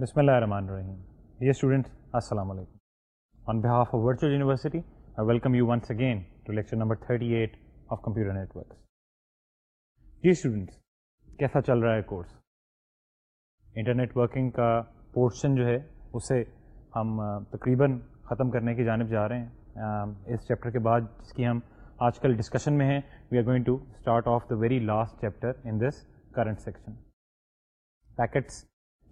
بسم اللہ الرحمن الرحیم۔ ڈیئر اسٹوڈنٹس السلام علیکم۔ On behalf of virtual university I welcome you once again to lecture number thirty eight of computer networks G students کیسا چل رہا ہے کورس انٹرنیٹ ورکنگ کا پورشن جو ہے، اسے ہم تقریباً ختم کرنے کی جانب جا رہے ہیں۔ اس چیپٹر کے بعد جس کی ہم آج کل ڈسکشن میں ہیں we are going to start off the very last chapter in this current section packets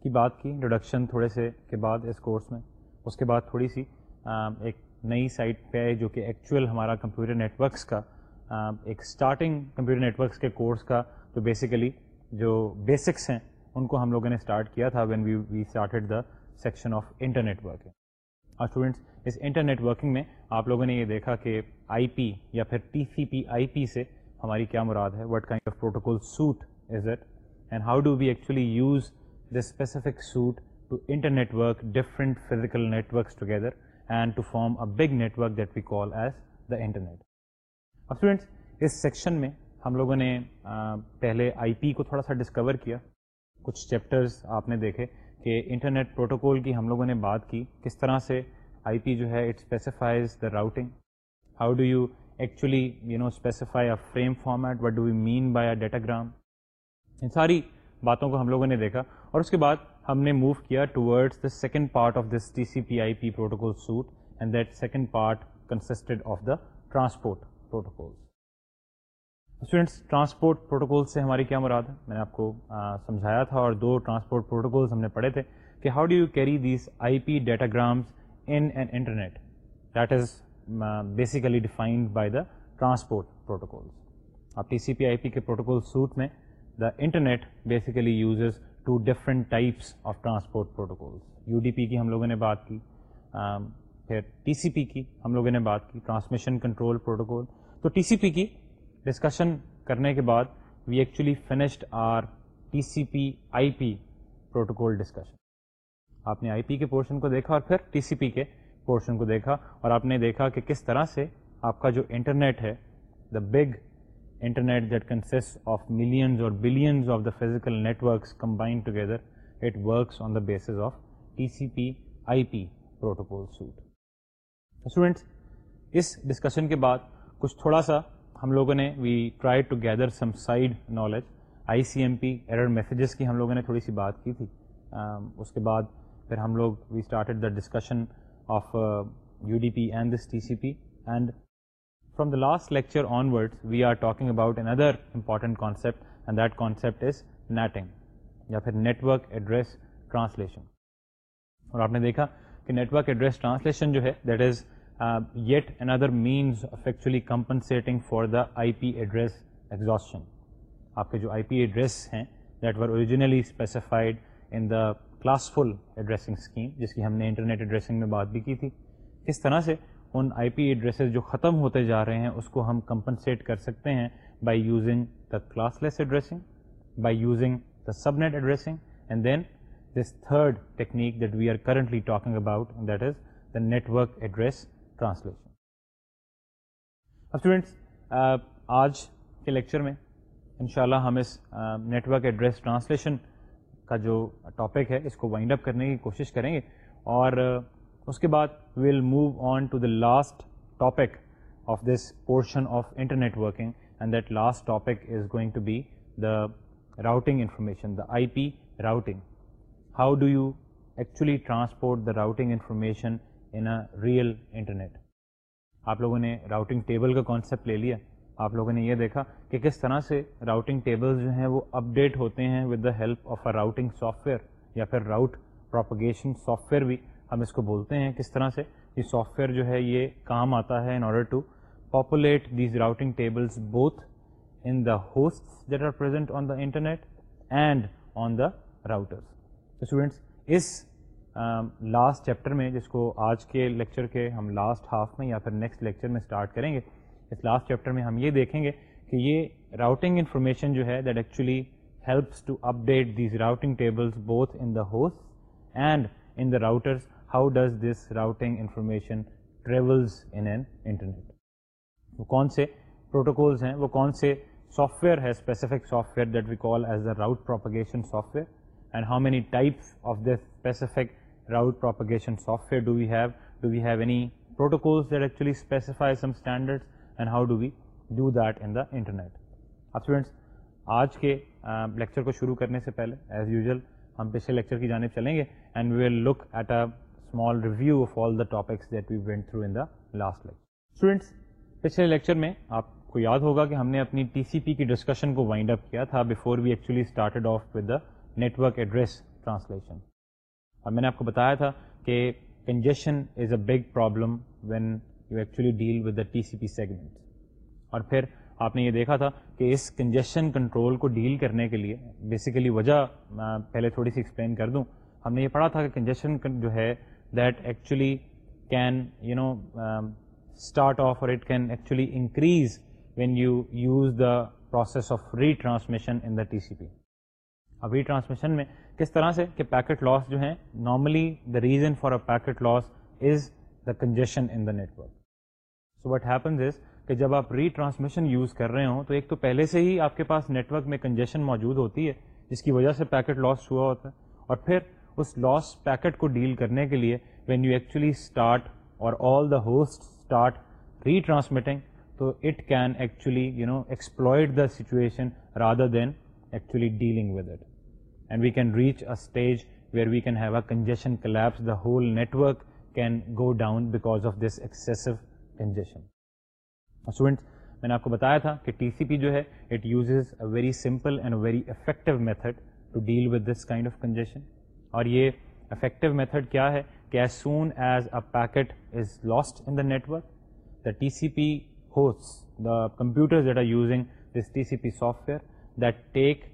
کی بات کی انٹروڈکشن تھوڑے سے کے بعد اس کورس میں۔ اس کے بعد تھوڑی سی ایک نئی سائٹ پہ آئے جو کہ ایکچوئل ہمارا کمپیوٹر نیٹورکس کا ایک اسٹارٹنگ کمپیوٹر نیٹورکس کے کورس کا۔ جو بیسیکلی جو بیسکس ہیں، ان کو ہم لوگوں نے اسٹارٹ کیا تھا when we we started the section of internet working اور اسٹوڈنٹس اس انٹرنیٹ ورکنگ میں آپ لوگوں نے یہ دیکھا کہ آئی پی یا پھر ٹی سی پی آئی پی سے ہماری کیا مراد ہے؟ What kind of protocol suite is it and how do we actually use the specific suit to inter-network different physical networks together and to form a big network that we call as the internet. اب students اس section میں ہم لوگوں نے پہلے آئی پی کو تھوڑا سا ڈسکور کیا۔ کچھ چیپٹرز آپ نے دیکھے کہ انٹرنیٹ پروٹوکول کی ہم لوگوں نے بات کی، کس طرح سے آئی پی جو ہے it specifies the routing how do you actually you know specify a frame format what do you mean by a datagram ان ساری باتوں کو ہم لوگوں نے دیکھا اور اس کے بعد ہم نے موو کیا towards the second part of this T C P I P protocol suite and that second part consisted of the transport protocol students transport protocol سے ہماری کیا مراد ہے؟ میں نے آپ کو سمجھایا تھا اور دو ٹرانسپورٹ پروٹوکولس ہم نے پڑھے تھے کہ how do you carry these I P datagrams in an internet that is basically defined by the transport protocols آپ T C P I P کے پروٹوکول سوٹ میں the internet basically uses two different types of transport protocols U D P کی ہم لوگوں نے بات کی پھر ٹی سی پی کی ہم لوگوں نے بات کی ٹرانسمیشن کنٹرول پروٹوکول تو ٹی سی پی کی ڈسکشن کرنے کے بعد we actually finished our T C P I P protocol discussion آپ نے آئی پی کے پورشن کو دیکھا اور پھر ٹی سی پی کے پورشن کو دیکھا اور آپ نے دیکھا کہ کس طرح سے آپ کا جو انٹرنیٹ ہے the big internet that consists of millions or billions of the physical networks combined together, it works on the basis of TCP IP protocol suite. Students, اس ڈسکشن کے بعد کچھ تھوڑا سا ہم لوگوں نے we try to gather some side knowledge I C M P error messages کی ہم لوگوں نے تھوڑی سی بات کی تھی اس کے بعد پھر ہم لوگ we started the discussion of U D P and this T C P and from the last lecture onward we are talking about another important concept and that concept is NATing یا پھر network address translation اور آپ نے دیکھا کہ network address translation جو ہے that is yet another means of actually compensating for the I P address exhaustion آپ کے جو آئی پی ایڈریس ہیں that were originally specified in the classful addressing scheme جس کی ہم نے انٹرنیٹ ایڈریسنگ میں بات بھی کی تھی کس طرح سے ان آئی پی ایڈریسز جو ختم ہوتے جا رہے ہیں، اس کو ہم کمپنسیٹ کر سکتے ہیں by using the classless addressing by using the subnet addressing and then this third technique that we are currently talking about that is the network address translation اب اسٹوڈینٹس آج کے لیکچر میں انشاءاللہ ہم اس نیٹورک ایڈریس ٹرانسلیشن کا جو topic ہے، اس کو وائنڈ اپ کرنے کی کوشش کریں گے اور uh, اس کے بعد we'll move on to the last topic of this portion of internet working and that last topic is going to be the routing information the I P routing how do you actually transport the routing information in a real internet آپ لوگوں نے routing table کا concept لے لیا. آپ لوگوں نے یہ دیکھا کہ کس طرح سے راؤٹنگ ٹیبل جو ہیں وہ اپڈیٹ ہوتے ہیں with the help of a routing software یا پھر راؤٹ پروپگیشن سافٹ ویئر بھی ہم اس کو بولتے ہیں کس طرح سے؟ یہ سافٹ ویئر جو ہے، یہ کام آتا ہے in order to populate these routing tables both in the host that are present on the internet and on the routers students us um, last chapter میں جس کو آج کے لیکچر کے ہم لاسٹ ہاف میں یا پھر نیکسٹ لیکچر میں اسٹارٹ کریں گے، اس لاسٹ چیپٹر میں ہم یہ دیکھیں گے کہ یہ راؤٹنگ انفارمیشن جو ہے that actually helps to update these routing tables both in the host and in the routers how does this routing information travels in an internet وہ کون سے پروٹوکولز ہیں؟ وہ کون سے سافٹ ویئر ہے؟ Specific software that we call as the route propagation software and how many types of this specific route propagation software do we have? Do we have any protocols that actually specify some standards, and how do we do that in the internet? اب students آج کے lecture کو شروع کرنے سے پہلے as usual ہم پچھلے لیکچر کی جانب چلیں گے. And we will look at a small review of all the topics that we went through in the last lecture students پچھلے لیکچر میں آپ کو یاد ہوگا کہ ہم نے اپنی ٹی سی پی کی ڈسکشن کو وائنڈ اپ کیا تھا before we actually started off with the network address translation اور میں نے آپ کو بتایا تھا کہ congestion is a big problem when you actually deal with the T C P segment اور پھر آپ نے یہ دیکھا تھا کہ اس کنجیشن کنٹرول کو ڈیل کرنے کے لیے بیسیکلی وجہ پہلے تھوڑی سی ایکسپلین کر دوں ہم نے یہ پڑھا تھا کہ کنجیشن جو ہے that actually can you know start off اور it can actually increase when you use the process of retransmission in the T C P اب ری ٹرانسمیشن میں کس طرح سے کہ پیکٹ لاس جو ہیں normally the reason for a packet loss is the congestion in the network so what happens is کہ جب آپ ری ٹرانسمیشن یوز کر رہے ہوں تو ایک تو پہلے سے ہی آپ کے پاس نیٹورک میں کنجیشن موجود ہوتی ہے، جس کی وجہ سے پیکٹ لاس ہوا ہوتا ہے، اور پھر اس لاس پیکٹ کو ڈیل کرنے کے لیے when you actually start or all the host start retransmitting تو it can actually you know exploit the situation rather than actually dealing with it and we can reach a stage where we can have a congestion collapse the whole network can go down because of this excessive congestion students میں نے آپ کو بتایا تھا کہ T C P جو ہے it uses a very simple and very effective method to deal with this kind of congestion اور یہ افیکٹو میتھڈ کیا ہے کہ as soon as a packet is lost in the network the T C P ہوس the computer that are using this T C P software that take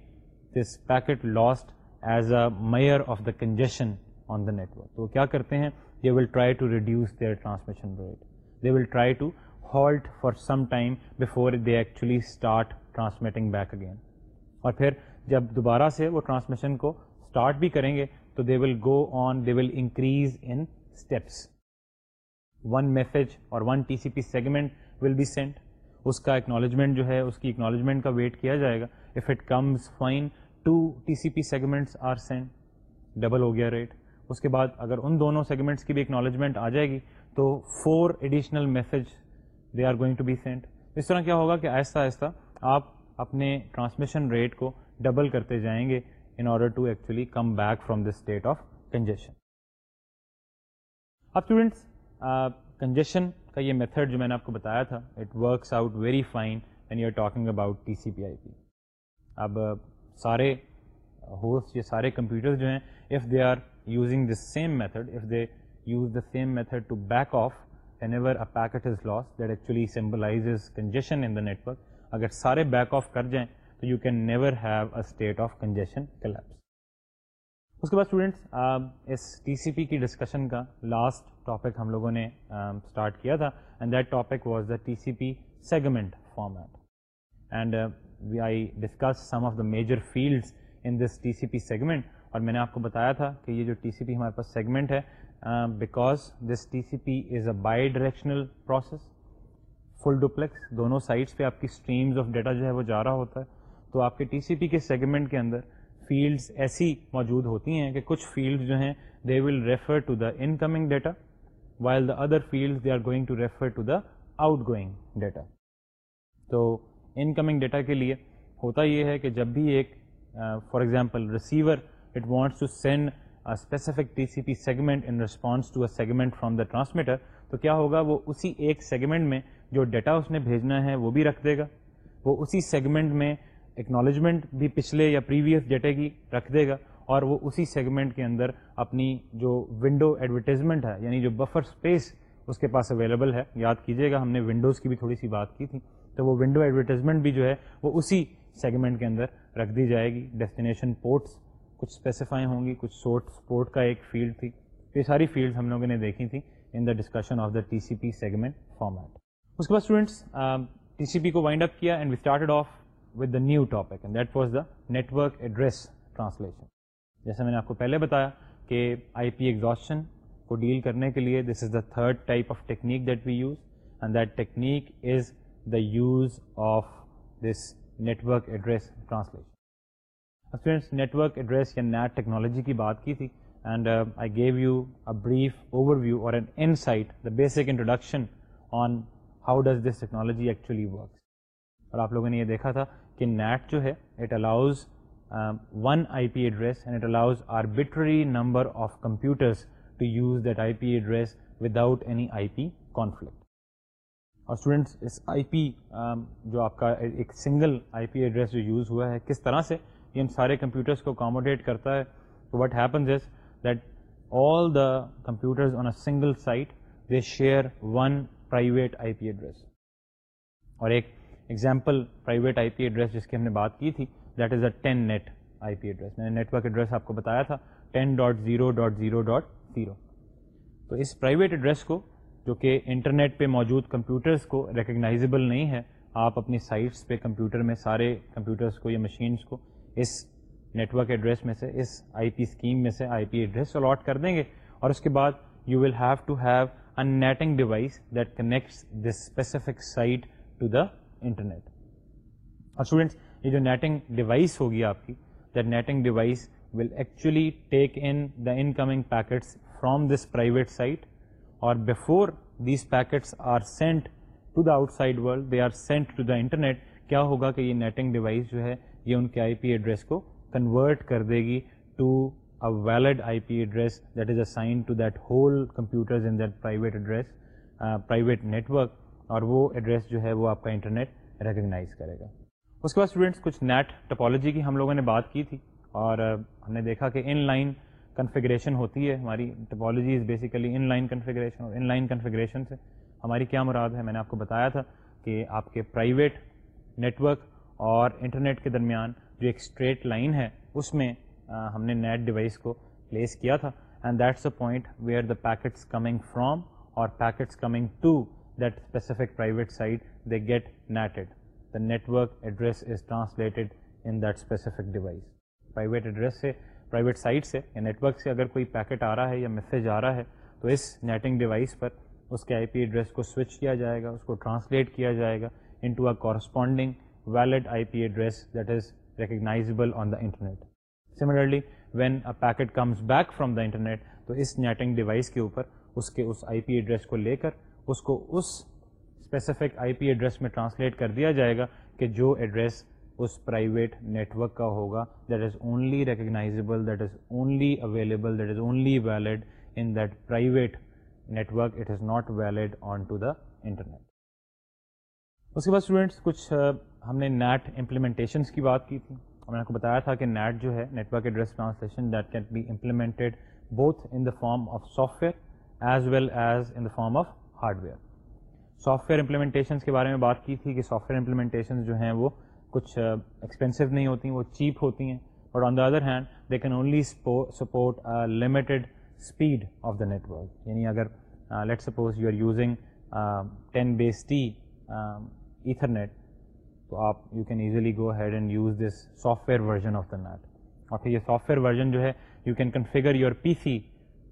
this packet lost as a mere of the congestion on the network تو کیا کرتے ہیں؟ They will try to reduce their transmission rate they will try to halt for some time before they actually start transmitting back again اور پھر جب دوبارہ سے وہ ٹرانسمیشن کو اسٹارٹ بھی کریں گے تو they will go on they will increase in steps one message اور one T C P segment will be sent اس کا اکنالجمنٹ جو ہے اس کی اکنالجمنٹ کا ویٹ کیا جائے گا if it comes fine two T C P segments are sent double ہو گیا ریٹ اس کے بعد اگر ان دونوں سیگمنٹس کی بھی اکنالجمنٹ آ جائے گی تو four additional message they are going to be sent اس طرح کیا ہوگا کہ آہستہ آہستہ آپ اپنے ٹرانسمیشن ریٹ کو ڈبل کرتے جائیں گے in order to actually come back from the state of congestion اب اسٹوڈینٹس کنجیشن کا یہ میتھڈ جو میں نے آپ کو بتایا تھا it works out very fine when you are talking about T C P I P اب سارے ہوسٹ یہ سارے کمپیوٹر جو ہیں if they are using this same method if they use the same method to back off whenever a packet is lost that actually symbolizes congestion in the network. اگر سارے back off کر جائیں تو you can never have a state of congestion collapse اس کے بعد students اس T C P کی discussion کا last topic ہم لوگوں نے اسٹارٹ کیا تھا and that topic was the T C P segment format and we I discuss some of the major fields in this T C P segment اور میں نے آپ کو بتایا تھا کہ یہ جو ٹی سی پی ہمارے پاس سیگمنٹ ہے because this T C P is a bidirectional process full duplex دونوں سائڈس پہ آپ کی اسٹریمز آف ڈیٹا جو ہے وہ جا رہا ہوتا ہے۔ تو آپ کے ٹی سی پی کے سیگمنٹ کے اندر فیلڈس ایسی موجود ہوتی ہیں کہ کچھ فیلڈ جو ہیں they will refer to the incoming data while the other field they are going to refer to the outgoing data تو ان کمنگ ڈیٹا کے لیے ہوتا یہ ہے کہ جب بھی ایک for example receiver it wants to send specific T C P segment in response to a segment from the transmitter تو کیا ہوگا، وہ اسی ایک سیگمنٹ میں جو ڈیٹا اس نے بھیجنا ہے وہ بھی رکھ دے گا. وہ اسی سیگمنٹ میں اکنالجمنٹ بھی پچھلے یا پریویس ڈیٹا کی رکھ دے گا اور وہ اسی سیگمنٹ کے اندر اپنی جو ونڈو ایڈورٹیزمنٹ ہے یعنی جو بفر اسپیس اس کے پاس اویلیبل ہے، یاد کیجیے گا ہم نے ونڈوز کی بھی تھوڑی سی بات کی تھی، تو وہ ونڈو ایڈورٹیزمنٹ بھی جو ہے وہ اسی سیگمنٹ کے اندر رکھ دی جائے گی۔ ڈیسٹینیشن پورٹس کچھ اسپیسیفائی ہوں گی، کچھ سورٹ سپورٹ کا ایک فیلڈ تھی۔ یہ ساری فیلڈ ہم لوگوں نے دیکھی تھی in the discussion of the T C P segment format اس کے بعد اسٹوڈینٹس ٹی سی پی کو وائنڈ اپ کیا and we started off with the new topic and that was the network address translation جیسے میں نے آپ کو پہلے بتایا کہ آئی پی ایگزاشن کو ڈیل کرنے کے لیے this is the third type of technique that we use and that technique is the use of this network address translation students network address یا نیٹ ٹیکنالوجی کی بات کی تھی and uh, I gave you a brief overview or an insight, the basic introduction on how does this technology actually works. اور آپ لوگوں نے یہ دیکھا تھا کہ نیٹ جو ہے it allows one I P address and it allows arbitrary number of computers to use that I P address without any I P conflict اور اسٹوڈینٹس اس آئی پی um, جو آپ کا ایک سنگل آئی پی ایڈریس جو use ہوا ہے، کس طرح سے یہ ان سارے کمپیوٹرس کو اکاموڈیٹ کرتا ہے؟ تو what happens is that all the computers on a single site they share one private I P address اور ایک example private I P address جس کی ہم نے بات کی تھی that is a ten NAT I P address میں نے نیٹ ورک ایڈریس آپ کو بتایا تھا ten dot zero dot zero dot zero تو اس پرائیویٹ ایڈریس کو، جو کہ انٹرنیٹ پہ موجود کمپیوٹرس کو ریکگنائزیبل نہیں ہے، آپ اپنی سائٹس پہ کمپیوٹر میں سارے کمپیوٹرس کو یا مشینس کو اس نیٹ ورک ایڈریس میں سے، اس آئی پی اسکیم میں سے آئی پی ایڈریس الاٹ کر دیں گے۔ اور اس کے بعد you will have to have a NATing device that connects this specific site to the internet. اور اسٹوڈینٹس یہ جو نیٹنگ ڈیوائس ہوگی آپ کی that NATing device will actually take in the incoming packets from this private site اور before these packets are sent to the outside world they are sent to the internet کیا ہوگا کہ یہ NATing device جو ہے، یہ ان کے آئی پی ایڈریس کو کنورٹ کر دے گی to a valid I P address that is assign to that whole computers in that private address private network اور وہ ایڈریس جو ہے وہ آپ کا انٹرنیٹ ریکگنائز کرے گا۔ اس کے بعد اسٹوڈینٹس کچھ نیٹ ٹپالوجی کی ہم لوگوں نے بات کی تھی اور ہم نے دیکھا کہ ان لائن کنفیگریشن ہوتی ہے۔ ہماری topology is basically in line configuration اور ان لائن کنفیگریشن سے۔ ہماری کیا مراد ہے؟ میں نے آپ کو بتایا تھا کہ آپ کے پرائیویٹ نیٹورک اور انٹرنیٹ کے درمیان جو ایک اسٹریٹ لائن ہے، اس میں ہم نے نیٹ ڈیوائس کو پلیس کیا تھا۔ And that's a point where the packets coming from اور packets coming to that specific private site they get NATed the network address is translated in that specific device private address سے private site سے یا network سے اگر کوئی packet آ رہا ہے یا میسیج آ رہا ہے تو اس نیٹنگ ڈیوائس پر اس کے آئی پی ایڈریس کو سوئچ کیا جائے گا اس کو ٹرانسلیٹ کیا جائے گا into a corresponding valid I P address that is recognizable on the internet similarly when a packet comes back from the internet تو اس نیٹنگ ڈیوائس کے اوپر اس کے اس آئی پی ایڈریس کو لے کر اس کو اس اسپیسیفک آئی پی ایڈریس میں ٹرانسلیٹ کر دیا جائے گا کہ جو ایڈریس اس پرائیویٹ نیٹورک کا ہوگا that is only recognizable that is only available that is only valid in that private network it is not valid on to the internet اس کے بعد اسٹوڈینٹس کچھ ہم نے نیٹ امپلیمنٹیشنس کی بات کی تھی۔ میں نے آپ کو بتایا تھا کہ نیٹ جو ہے network address translation that can be implemented both in the form of software as well as in the form of hardware software implementations کے بارے میں بات کی تھی کہ سافٹ ویئر امپلیمنٹیشن جو ہیں وہ کچھ ایکسپینسو نہیں ہوتی وہ چیپ ہوتی ہیں but on the other hand they can only support limited speed of the network یعنی اگر let suppose you are using ten base T Ethernet تو آپ you can easily go head and use this software version of the NAT اور پھر یہ software version جو ہے you can configure your P C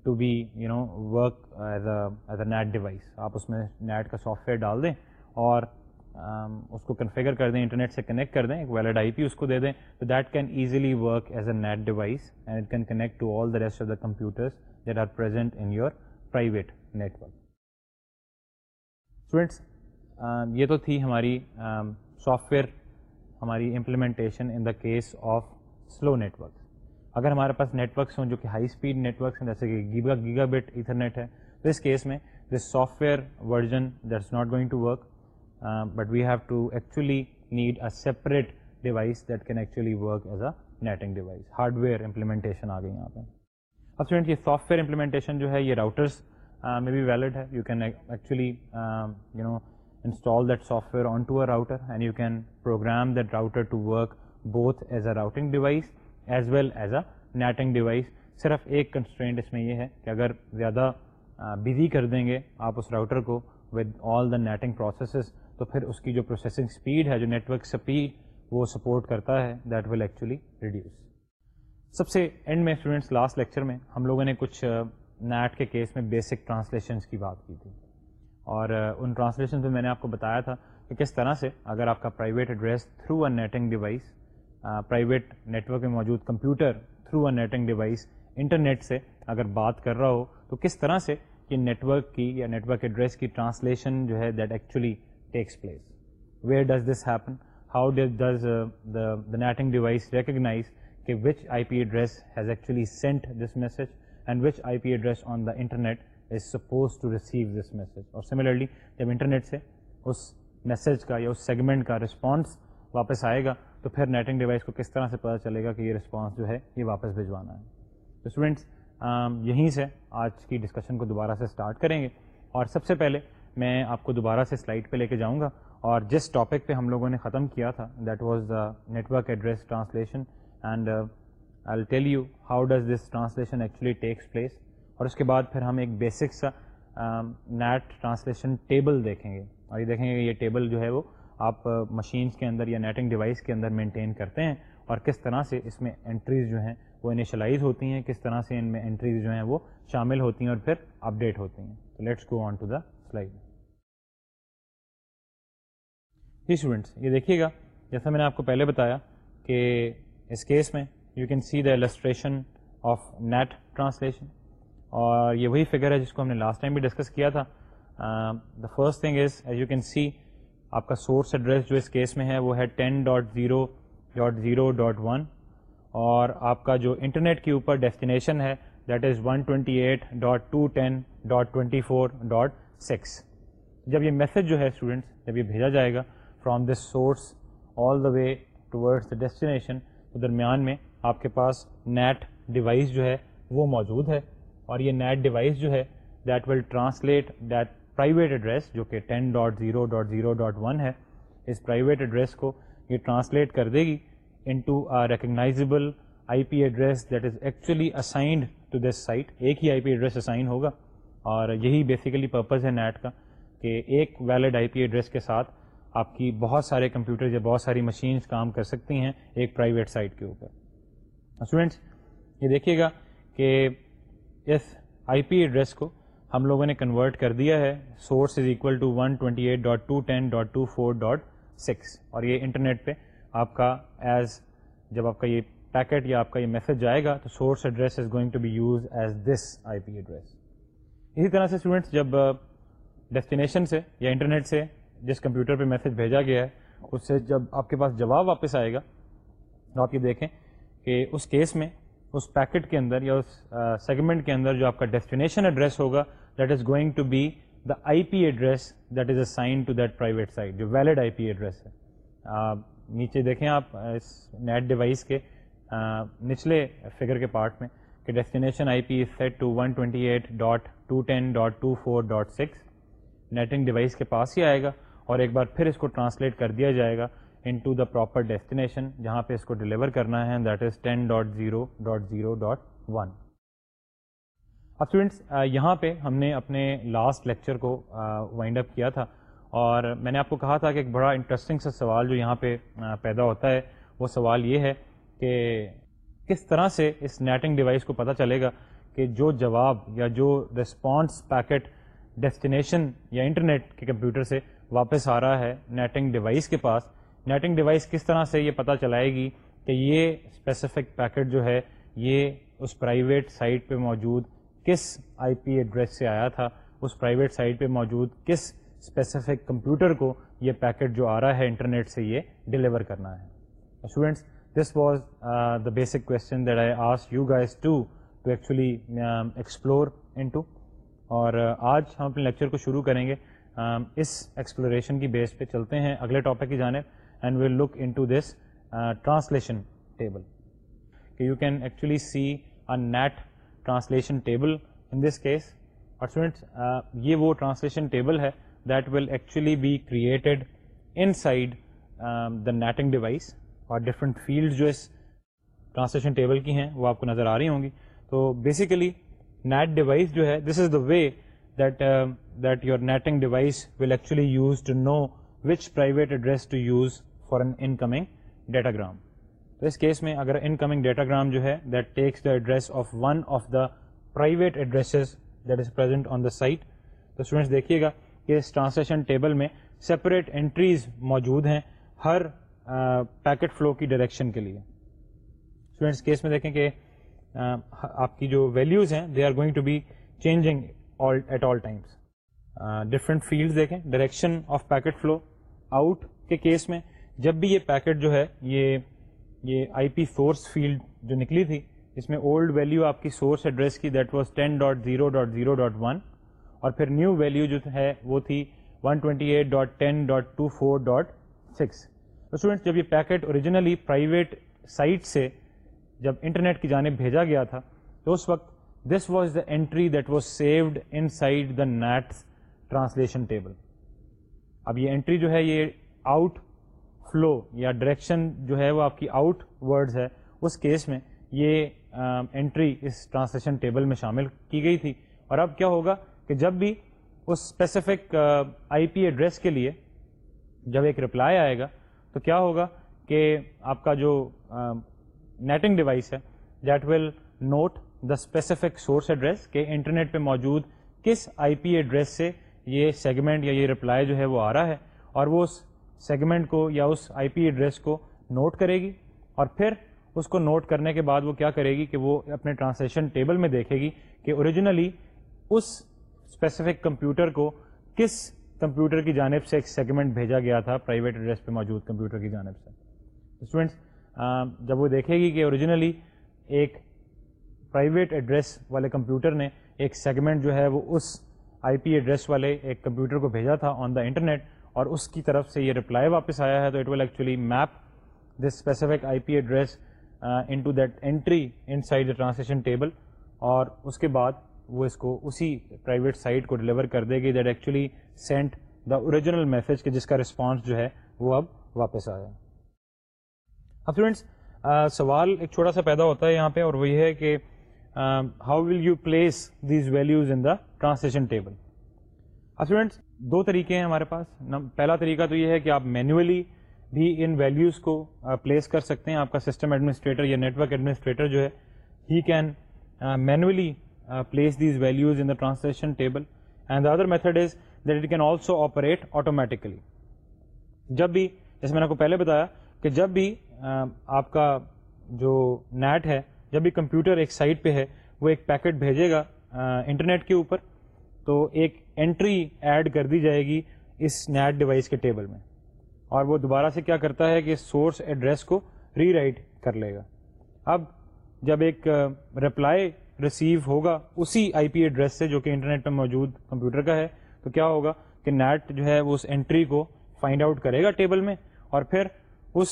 to be you know work as a as a NAT device آپ اس میں NAT کا software ڈال دیں اور اس کو کنفیگر کر دیں انٹرنیٹ سے کنیکٹ کر دیں، ایک ویلڈ آئی پی اس کو دے دیں، تو that can easily work as a NAT device and it can connect to all the rest of the computers that are present in your private network students یہ تو تھی ہماری سافٹ ویئر ہماری implementation in the case of slow network اگر ہمارے پاس networks ہوں جو کہ ہائی اسپیڈ نیٹورکس ہیں، جیسے کہ گیگا گیگا بٹ ایتھرنیٹ ہے، تو اس کیس میں this software version that's not going to work but we have to actually need a separate device that can actually work as a NATing device hardware implementation آ گئی یہاں پہ۔ اب student یہ software implementation جو ہے، یہ routers میں بھی ویلڈ ہے۔ You can actually you know install that software on to a router and you can program that router to work both as a routing device as well as a NATing device صرف ایک constraint اس میں یہ ہے کہ اگر زیادہ busy کر دیں گے آپ اس راؤٹر کو with all the NATing processes تو پھر اس کی جو پروسیسنگ اسپیڈ ہے، جو نیٹورک اسپیڈ وہ سپورٹ کرتا ہے دیٹ ول ایکچولی ریڈیوس سب سے اینڈ میں اسٹوڈینٹس لاسٹ لیکچر میں ہم لوگوں نے کچھ نیٹ کے کیس میں بیسک ٹرانسلیشنس کی بات کی تھی۔ اور ان ٹرانسلیشن میں میں نے آپ کو بتایا تھا کہ کس طرح سے اگر آپ کا private address through a NATing device private network میں موجود computer through a NATing device internet سے اگر بات کر رہا ہو، تو کس طرح سے یہ نیٹورک کی یا نیٹورک ایڈریس کی ٹرانسلیشن جو ہے that actually takes place where does this happen how does does the NATing device recognize کہ which I P address has actually sent this message and which I P address on the internet is suppose to receive this message اور similarly جب internet سے اس message کا یا اس segment کا response واپس آئے گا تو پھر نیٹنگ ڈیوائس کو کس طرح سے پتہ چلے گا کہ یہ رسپانس جو ہے یہ واپس بھجوانا ہے؟ تو اسٹوڈینٹس یہیں سے آج کی ڈسکشن کو دوبارہ سے اسٹارٹ کریں گے۔ اور سب سے پہلے میں آپ کو دوبارہ سے سلائڈ پہ لے کے جاؤں گا۔ اور جس ٹاپک پہ ہم لوگوں نے ختم کیا تھا that was the network address translation and I tell you how does this translation actually takes place اور اس کے بعد پھر ہم ایک بیسک سا نیٹ ٹرانسلیشن ٹیبل دیکھیں گے۔ اور یہ دیکھیں گے یہ ٹیبل جو ہے وہ آپ مشینس کے اندر یا نیٹنگ ڈیوائس کے اندر مینٹین کرتے ہیں اور کس طرح سے اس میں انٹریز جو ہیں وہ انیشلائز ہوتی ہیں، کس طرح سے ان میں انٹریز جو ہیں وہ شامل ہوتی ہیں اور پھر اپڈیٹ ہوتی ہیں۔ تو let's go on to the slide G students یہ دیکھیے گا، جیسا میں نے آپ کو پہلے بتایا کہ اس کیس میں you can see the illustration of NAT translation اور یہ وہی فگر ہے جس کو ہم نے لاسٹ ٹائم بھی ڈسکس کیا تھا۔ The first thing is as you can see آپ کا سورس ایڈریس جو اس کیس میں ہے وہ ہے ten dot zero dot zero dot one اور آپ کا جو انٹرنیٹ کے اوپر ڈیسٹینیشن ہے that is one twenty eight dot two ten dot twenty four dot six جب یہ میسج جو ہے اسٹوڈنٹس جب یہ بھیجا جائے گا from this source all the way towards the destination تو درمیان میں آپ کے پاس نیٹ ڈیوائس جو ہے وہ موجود ہے اور یہ نیٹ ڈیوائس جو ہے that will translate that private address جو کہ ten dot zero dot zero dot one ہے، اس پرائیویٹ ایڈریس کو یہ ٹرانسلیٹ کر دے گی into recognisable I P address that is actually assigned to this site ایک ہی آئی پی ایڈریس اسائن ہوگا اور یہی بیسیکلی پرپز ہے نیٹ کا کہ ایک ویلڈ آئی پی ایڈریس کے ساتھ آپ کی بہت سارے کمپیوٹر یا بہت ساری مشینس کام کر سکتی ہیں ایک پرائیویٹ سائٹ کے اوپر. اسٹوڈینٹس یہ دیکھیے گا کہ اس آئی پی ایڈریس کو ہم لوگوں نے کنورٹ کر دیا ہے. Source is equal to one twenty eight dot two ten dot two four dot six اور یہ انٹرنیٹ پہ آپ کا ایز جب آپ کا یہ پیکٹ یا آپ کا یہ میسج جائے گا تو source address is going to be use as this IP P address اسی طرح سے اسٹوڈینٹس جب ڈیسٹینیشن سے یا انٹرنیٹ سے جس کمپیوٹر پہ میسج بھیجا گیا ہے، اس سے جب آپ کے پاس جواب واپس آئے گا، تو آپ یہ دیکھیں کہ اس کیس میں، اس پیکٹ کے اندر یا اس سیگمنٹ کے اندر جو آپ کا ڈیسٹینیشن ایڈریس ہوگا that is going to be the I P address that is assign to that private site جو ویلڈ آئی پی ایڈریس ہے۔ نیچے دیکھیں آپ، اس نیٹ ڈیوائس کے نچلے فگر کے پارٹ میں کہ destination I P is set to one twenty eight dot two ten dot two four dot six NATing device کے پاس ہی آئے گا اور ایک بار پھر اس کو ٹرانسلیٹ کر دیا جائے گا into the proper destination جہاں پہ اس کو ڈلیور کرنا ہے that is ten dot zero dot zero dot one اب اسٹوڈینٹس یہاں پہ ہم نے اپنے لاسٹ لیکچر کو وائنڈ اپ کیا تھا اور میں نے آپ کو کہا تھا کہ ایک بڑا انٹرسٹنگ سا سوال جو یہاں پہ پیدا ہوتا ہے، وہ سوال یہ ہے کہ کس طرح سے اس نیٹنگ ڈیوائس کو پتہ چلے گا کہ جو جواب یا جو رسپانس پیکٹ ڈیسٹینیشن یا انٹرنیٹ کے کمپیوٹر سے واپس آ رہا ہے نیٹنگ ڈیوائس کے پاس نیٹنگ ڈیوائس کس طرح سے یہ پتہ چلائے گی کہ یہ اسپیسیفک پیکٹ جو ہے، یہ اس پرائیویٹ سائٹ پہ موجود کس آئی پی ایڈریس سے آیا تھا، اس پرائیویٹ سائٹ پہ موجود کس اسپیسیفک کمپیوٹر کو یہ پیکٹ جو آ رہا ہے انٹرنیٹ سے یہ ڈلیور کرنا ہے۔ Students this was the basic question that I ask you guys to to actually explore into اور uh, آج ہم اپنے لیکچر کو شروع کریں گے۔ um, اس ایکسپلوریشن کی بیس پہ چلتے ہیں اگلے ٹاپک کی جانب and we'll look into this translation table کہ you can actually see a NAT translation table in this case. اور اسٹوڈینٹس یہ وہ ٹرانسلیشن ٹیبل ہے that will actually be created inside the NATing device اور different field جو اس translation ٹیبل کی ہیں وہ آپ کو نظر آ رہی ہوں گی۔ تو بیسیکلی نیٹ ڈیوائس جو ہے this is the way that that your NATing device will actually use to know which private address to use for an incoming datagram تو اس کیس میں اگر ان کمنگ ڈیٹاگرام جو ہے that takes the address of one of the private addresses that is present on the site تو students دیکھیے گا کہ اس ٹرانسلیشن ٹیبل میں سپریٹ انٹریز موجود ہیں ہر پیکٹ فلو کی ڈائریکشن کے لیے۔ اسٹوڈینٹس کیس میں دیکھیں کہ آپ کی جو ویلیوز ہیں they are going to be changing at all times different field دیکھیں direction of packet flow out کے کیس میں جب بھی یہ پیکٹ جو ہے، یہ یہ آئی پی سورس فیلڈ جو نکلی تھی، اس میں اولڈ ویلیو آپ کی سورس ایڈریس کی that was ten dot zero dot zero dot one اور پھر نیو ویلیو جو ہے وہ تھی one twenty eight dot ten dot two four dot six students جب یہ پیکٹ اوریجنلی پرائیویٹ سائٹ سے جب انٹرنیٹ کی جانب بھیجا گیا تھا، تو اس وقت this was the entry that was saved inside the NAT translation table اب یہ انٹری جو ہے یہ آؤٹ فلو یا ڈائریکشن جو ہے وہ آپ کی آؤٹ ورڈز ہے، اس کیس میں یہ انٹری اس ٹرانسلیشن ٹیبل میں شامل کی گئی تھی۔ اور اب کیا ہوگا کہ جب بھی اس اسپیسیفک آئی پی ایڈریس کے لیے جب ایک رپلائی آئے گا، تو کیا ہوگا کہ آپ کا جو نیٹنگ ڈیوائس ہے that will note the specific source address کہ انٹرنیٹ پہ موجود کس آئی پی ایڈریس سے یہ سیگمنٹ یا یہ رپلائی جو ہے وہ آ رہا ہے۔ اور وہ اس سیگمنٹ کو یا اس آئی پی ایڈریس کو نوٹ کرے گی اور پھر اس کو نوٹ کرنے کے بعد وہ کیا کرے گی کہ وہ اپنے ٹرانسلیشن ٹیبل میں دیکھے گی کہ اوریجنلی اس اسپیسیفک کمپیوٹر کو کس کمپیوٹر کی جانب سے ایک سیگمنٹ بھیجا گیا تھا پرائیویٹ ایڈریس پہ موجود کمپیوٹر کی جانب سے۔ اسٹوڈینٹس جب وہ دیکھے گی کہ اوریجنلی ایک پرائیویٹ ایڈریس والے کمپیوٹر نے ایک سیگمنٹ جو ہے وہ اس آئی پی ایڈریس والے ایک کمپیوٹر کو بھیجا تھا آن دا انٹرنیٹ اور اس کی طرف سے یہ رپلائی واپس آیا ہے تو it will actually map this specific I P address into that entry inside the translation table اور اس کے بعد وہ اس کو اسی پرائیویٹ سائٹ کو ڈلیور کر دے گی that actually sent the original message کہ جس کا رسپانس جو ہے وہ اب واپس آیا اب فرینڈس uh, سوال ایک چھوٹا سا پیدا ہوتا ہے یہاں پہ اور وہ یہ ہے کہ how will you place these values in the translation table اب اسٹوڈینٹس دو طریقے ہیں ہمارے پاس۔ پہلا طریقہ تو یہ ہے کہ آپ مینولی بھی ان ویلیوز کو پلیس کر سکتے ہیں۔ آپ کا سسٹم ایڈمنسٹریٹر یا نیٹورک ایڈمنسٹریٹر جو ہے he can manually place these values in the translation table and the other method is that it can also operate automatically جب بھی، جیسے میں نے آپ کو پہلے بتایا کہ جب بھی آپ کا جو نیٹ ہے، جب بھی کمپیوٹر ایک سائٹ پہ ہے، وہ ایک پیکٹ بھیجے گا انٹرنیٹ کے اوپر تو ایک انٹری ایڈ کر دی جائے گی اس نیٹ ڈیوائس کے ٹیبل میں۔ اور وہ دوبارہ سے کیا کرتا ہے کہ سورس ایڈریس کو ری رائٹ کر لے گا۔ اب جب ایک رپلائی ریسیو ہوگا اسی آئی پی ایڈریس سے جو کہ انٹرنیٹ پہ موجود کمپیوٹر کا ہے، تو کیا ہوگا کہ نیٹ جو ہے وہ اس انٹری کو فائنڈ آؤٹ کرے گا ٹیبل میں اور پھر اس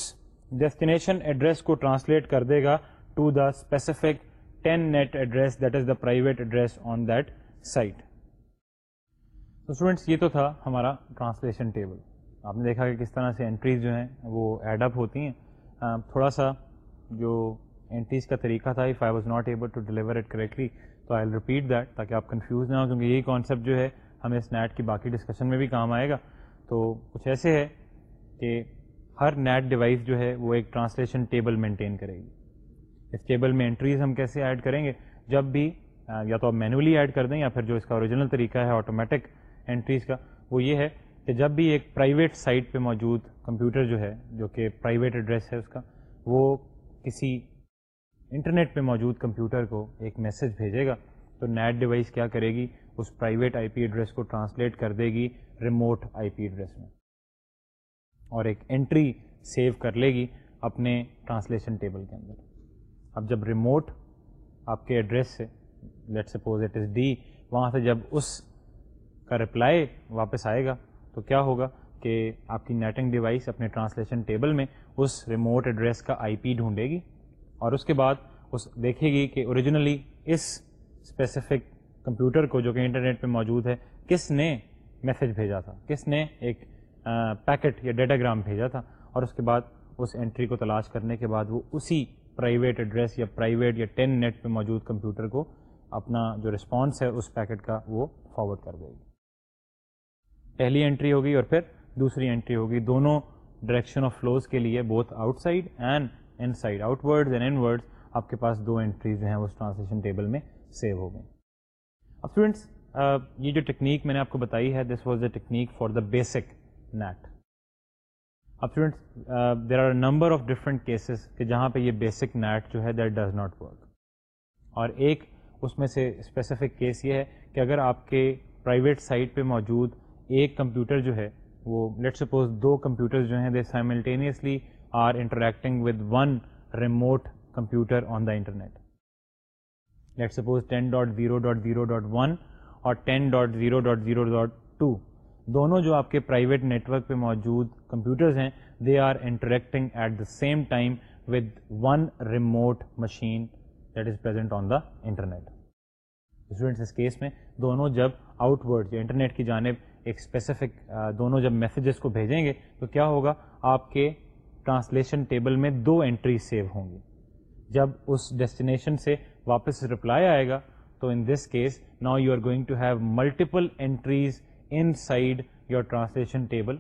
ڈیسٹینیشن ایڈریس کو ٹرانسلیٹ کر دے گا to the specific ten net address that is the private address on that site تو اسٹوڈینٹس یہ تو تھا ہمارا ٹرانسلیشن ٹیبل آپ نے دیکھا کہ کس طرح سے انٹریز جو ہیں وہ ایڈ اپ ہوتی ہیں. تھوڑا سا جو انٹریز کا طریقہ تھا if I was not able to deliver it correctly تو آئی ریپیٹ دیٹ تاکہ آپ کنفیوز نہ ہو کیونکہ یہی کانسیپٹ جو ہے ہمیں اس نیٹ کی باقی ڈسکشن میں بھی کام آئے گا. تو کچھ ایسے ہے کہ ہر نیٹ ڈیوائس جو ہے وہ ایک ٹرانسلیشن ٹیبل مینٹین کرے گی. اس ٹیبل میں انٹریز ہم کیسے ایڈ کریں گے؟ جب بھی یا تو آپ مینولی ایڈ کر دیں یا پھر جو اس کا اوریجنل طریقہ ہے آٹومیٹک انٹریز کا، وہ یہ ہے کہ جب بھی ایک پرائیویٹ سائٹ پہ موجود کمپیوٹر جو ہے، جو کہ پرائیویٹ ایڈریس ہے اس کا، وہ کسی انٹرنیٹ پہ موجود کمپیوٹر کو ایک میسج بھیجے گا، تو نیٹ ڈیوائس کیا کرے گی؟ اس پرائیویٹ آئی پی ایڈریس کو ٹرانسلیٹ کر دے گی ریموٹ آئی پی ایڈریس میں۔ اور ایک انٹری سیو کر لے گی اپنے ٹرانسلیشن ٹیبل کے اندر۔ اب جب ریموٹ آپ کے ایڈریس سے let suppose it is D وہاں سے جب اس کا رپلائی واپس آئے گا، تو کیا ہوگا کہ آپ کی نیٹنگ ڈیوائس اپنے ٹرانسلیشن ٹیبل میں اس ریموٹ ایڈریس کا آئی پی ڈھونڈے گی اور اس کے بعد اس دیکھے گی کہ اوریجنلی اس اسپیسیفک کمپیوٹر کو جو کہ انٹرنیٹ پہ موجود ہے، کس نے میسج بھیجا تھا، کس نے ایک پیکٹ یا ڈیٹاگرام بھیجا تھا اور اس کے بعد اس انٹری کو تلاش کرنے کے بعد وہ اسی پرائیویٹ ایڈریس یا پرائیویٹ یا ٹین نیٹ پہ موجود کمپیوٹر کو اپنا جو رسپانس ہے اس پیکٹ کا وہ فارورڈ کر دے گی۔ پہلی انٹری ہوگی اور پھر دوسری انٹری ہوگی۔ دونوں ڈائریکشن آف فلوز کے لیے both outside and inside outward and inward آپ کے پاس دو انٹریز جو ہیں وہ ٹرانسلیشن ٹیبل میں سیو ہو گئے۔ اب اسٹوڈینٹس یہ جو ٹیکنیک میں نے آپ کو بتائی ہے this was the technique for the basic NAT اب students there are number of different cases کہ جہاں پہ یہ بیسک نیٹ جو ہے دیٹ ڈز ناٹ ورک اور ایک اس میں سے اسپیسیفک کیس یہ ہے کہ اگر آپ کے پرائیویٹ سائٹ پہ موجود ایک کمپیوٹر جو ہے، وہ لیٹ سپوز دو کمپیوٹر جو ہیں they simultaneously are interacting with one remote computer on the internet let suppose ten dot zero dot zero dot one اور ten dot zero dot zero dot two دونوں جو آپ کے پرائیویٹ نیٹورک پہ موجود کمپیوٹرز ہیں they are interacting at the same time with one remote machine that is present on the internet students us case میں دونوں جب آؤٹ ورڈ انٹرنیٹ کی جانب ایک اسپیسیفک دونوں جب میسیجز کو بھیجیں گے، تو کیا ہوگا؟ آپ کے ٹرانسلیشن ٹیبل میں دو انٹریز سیو ہوں گی۔ جب اس ڈیسٹینیشن سے واپس رپلائی آئے گا، تو in this case now you are going to have multiple entries inside your translation table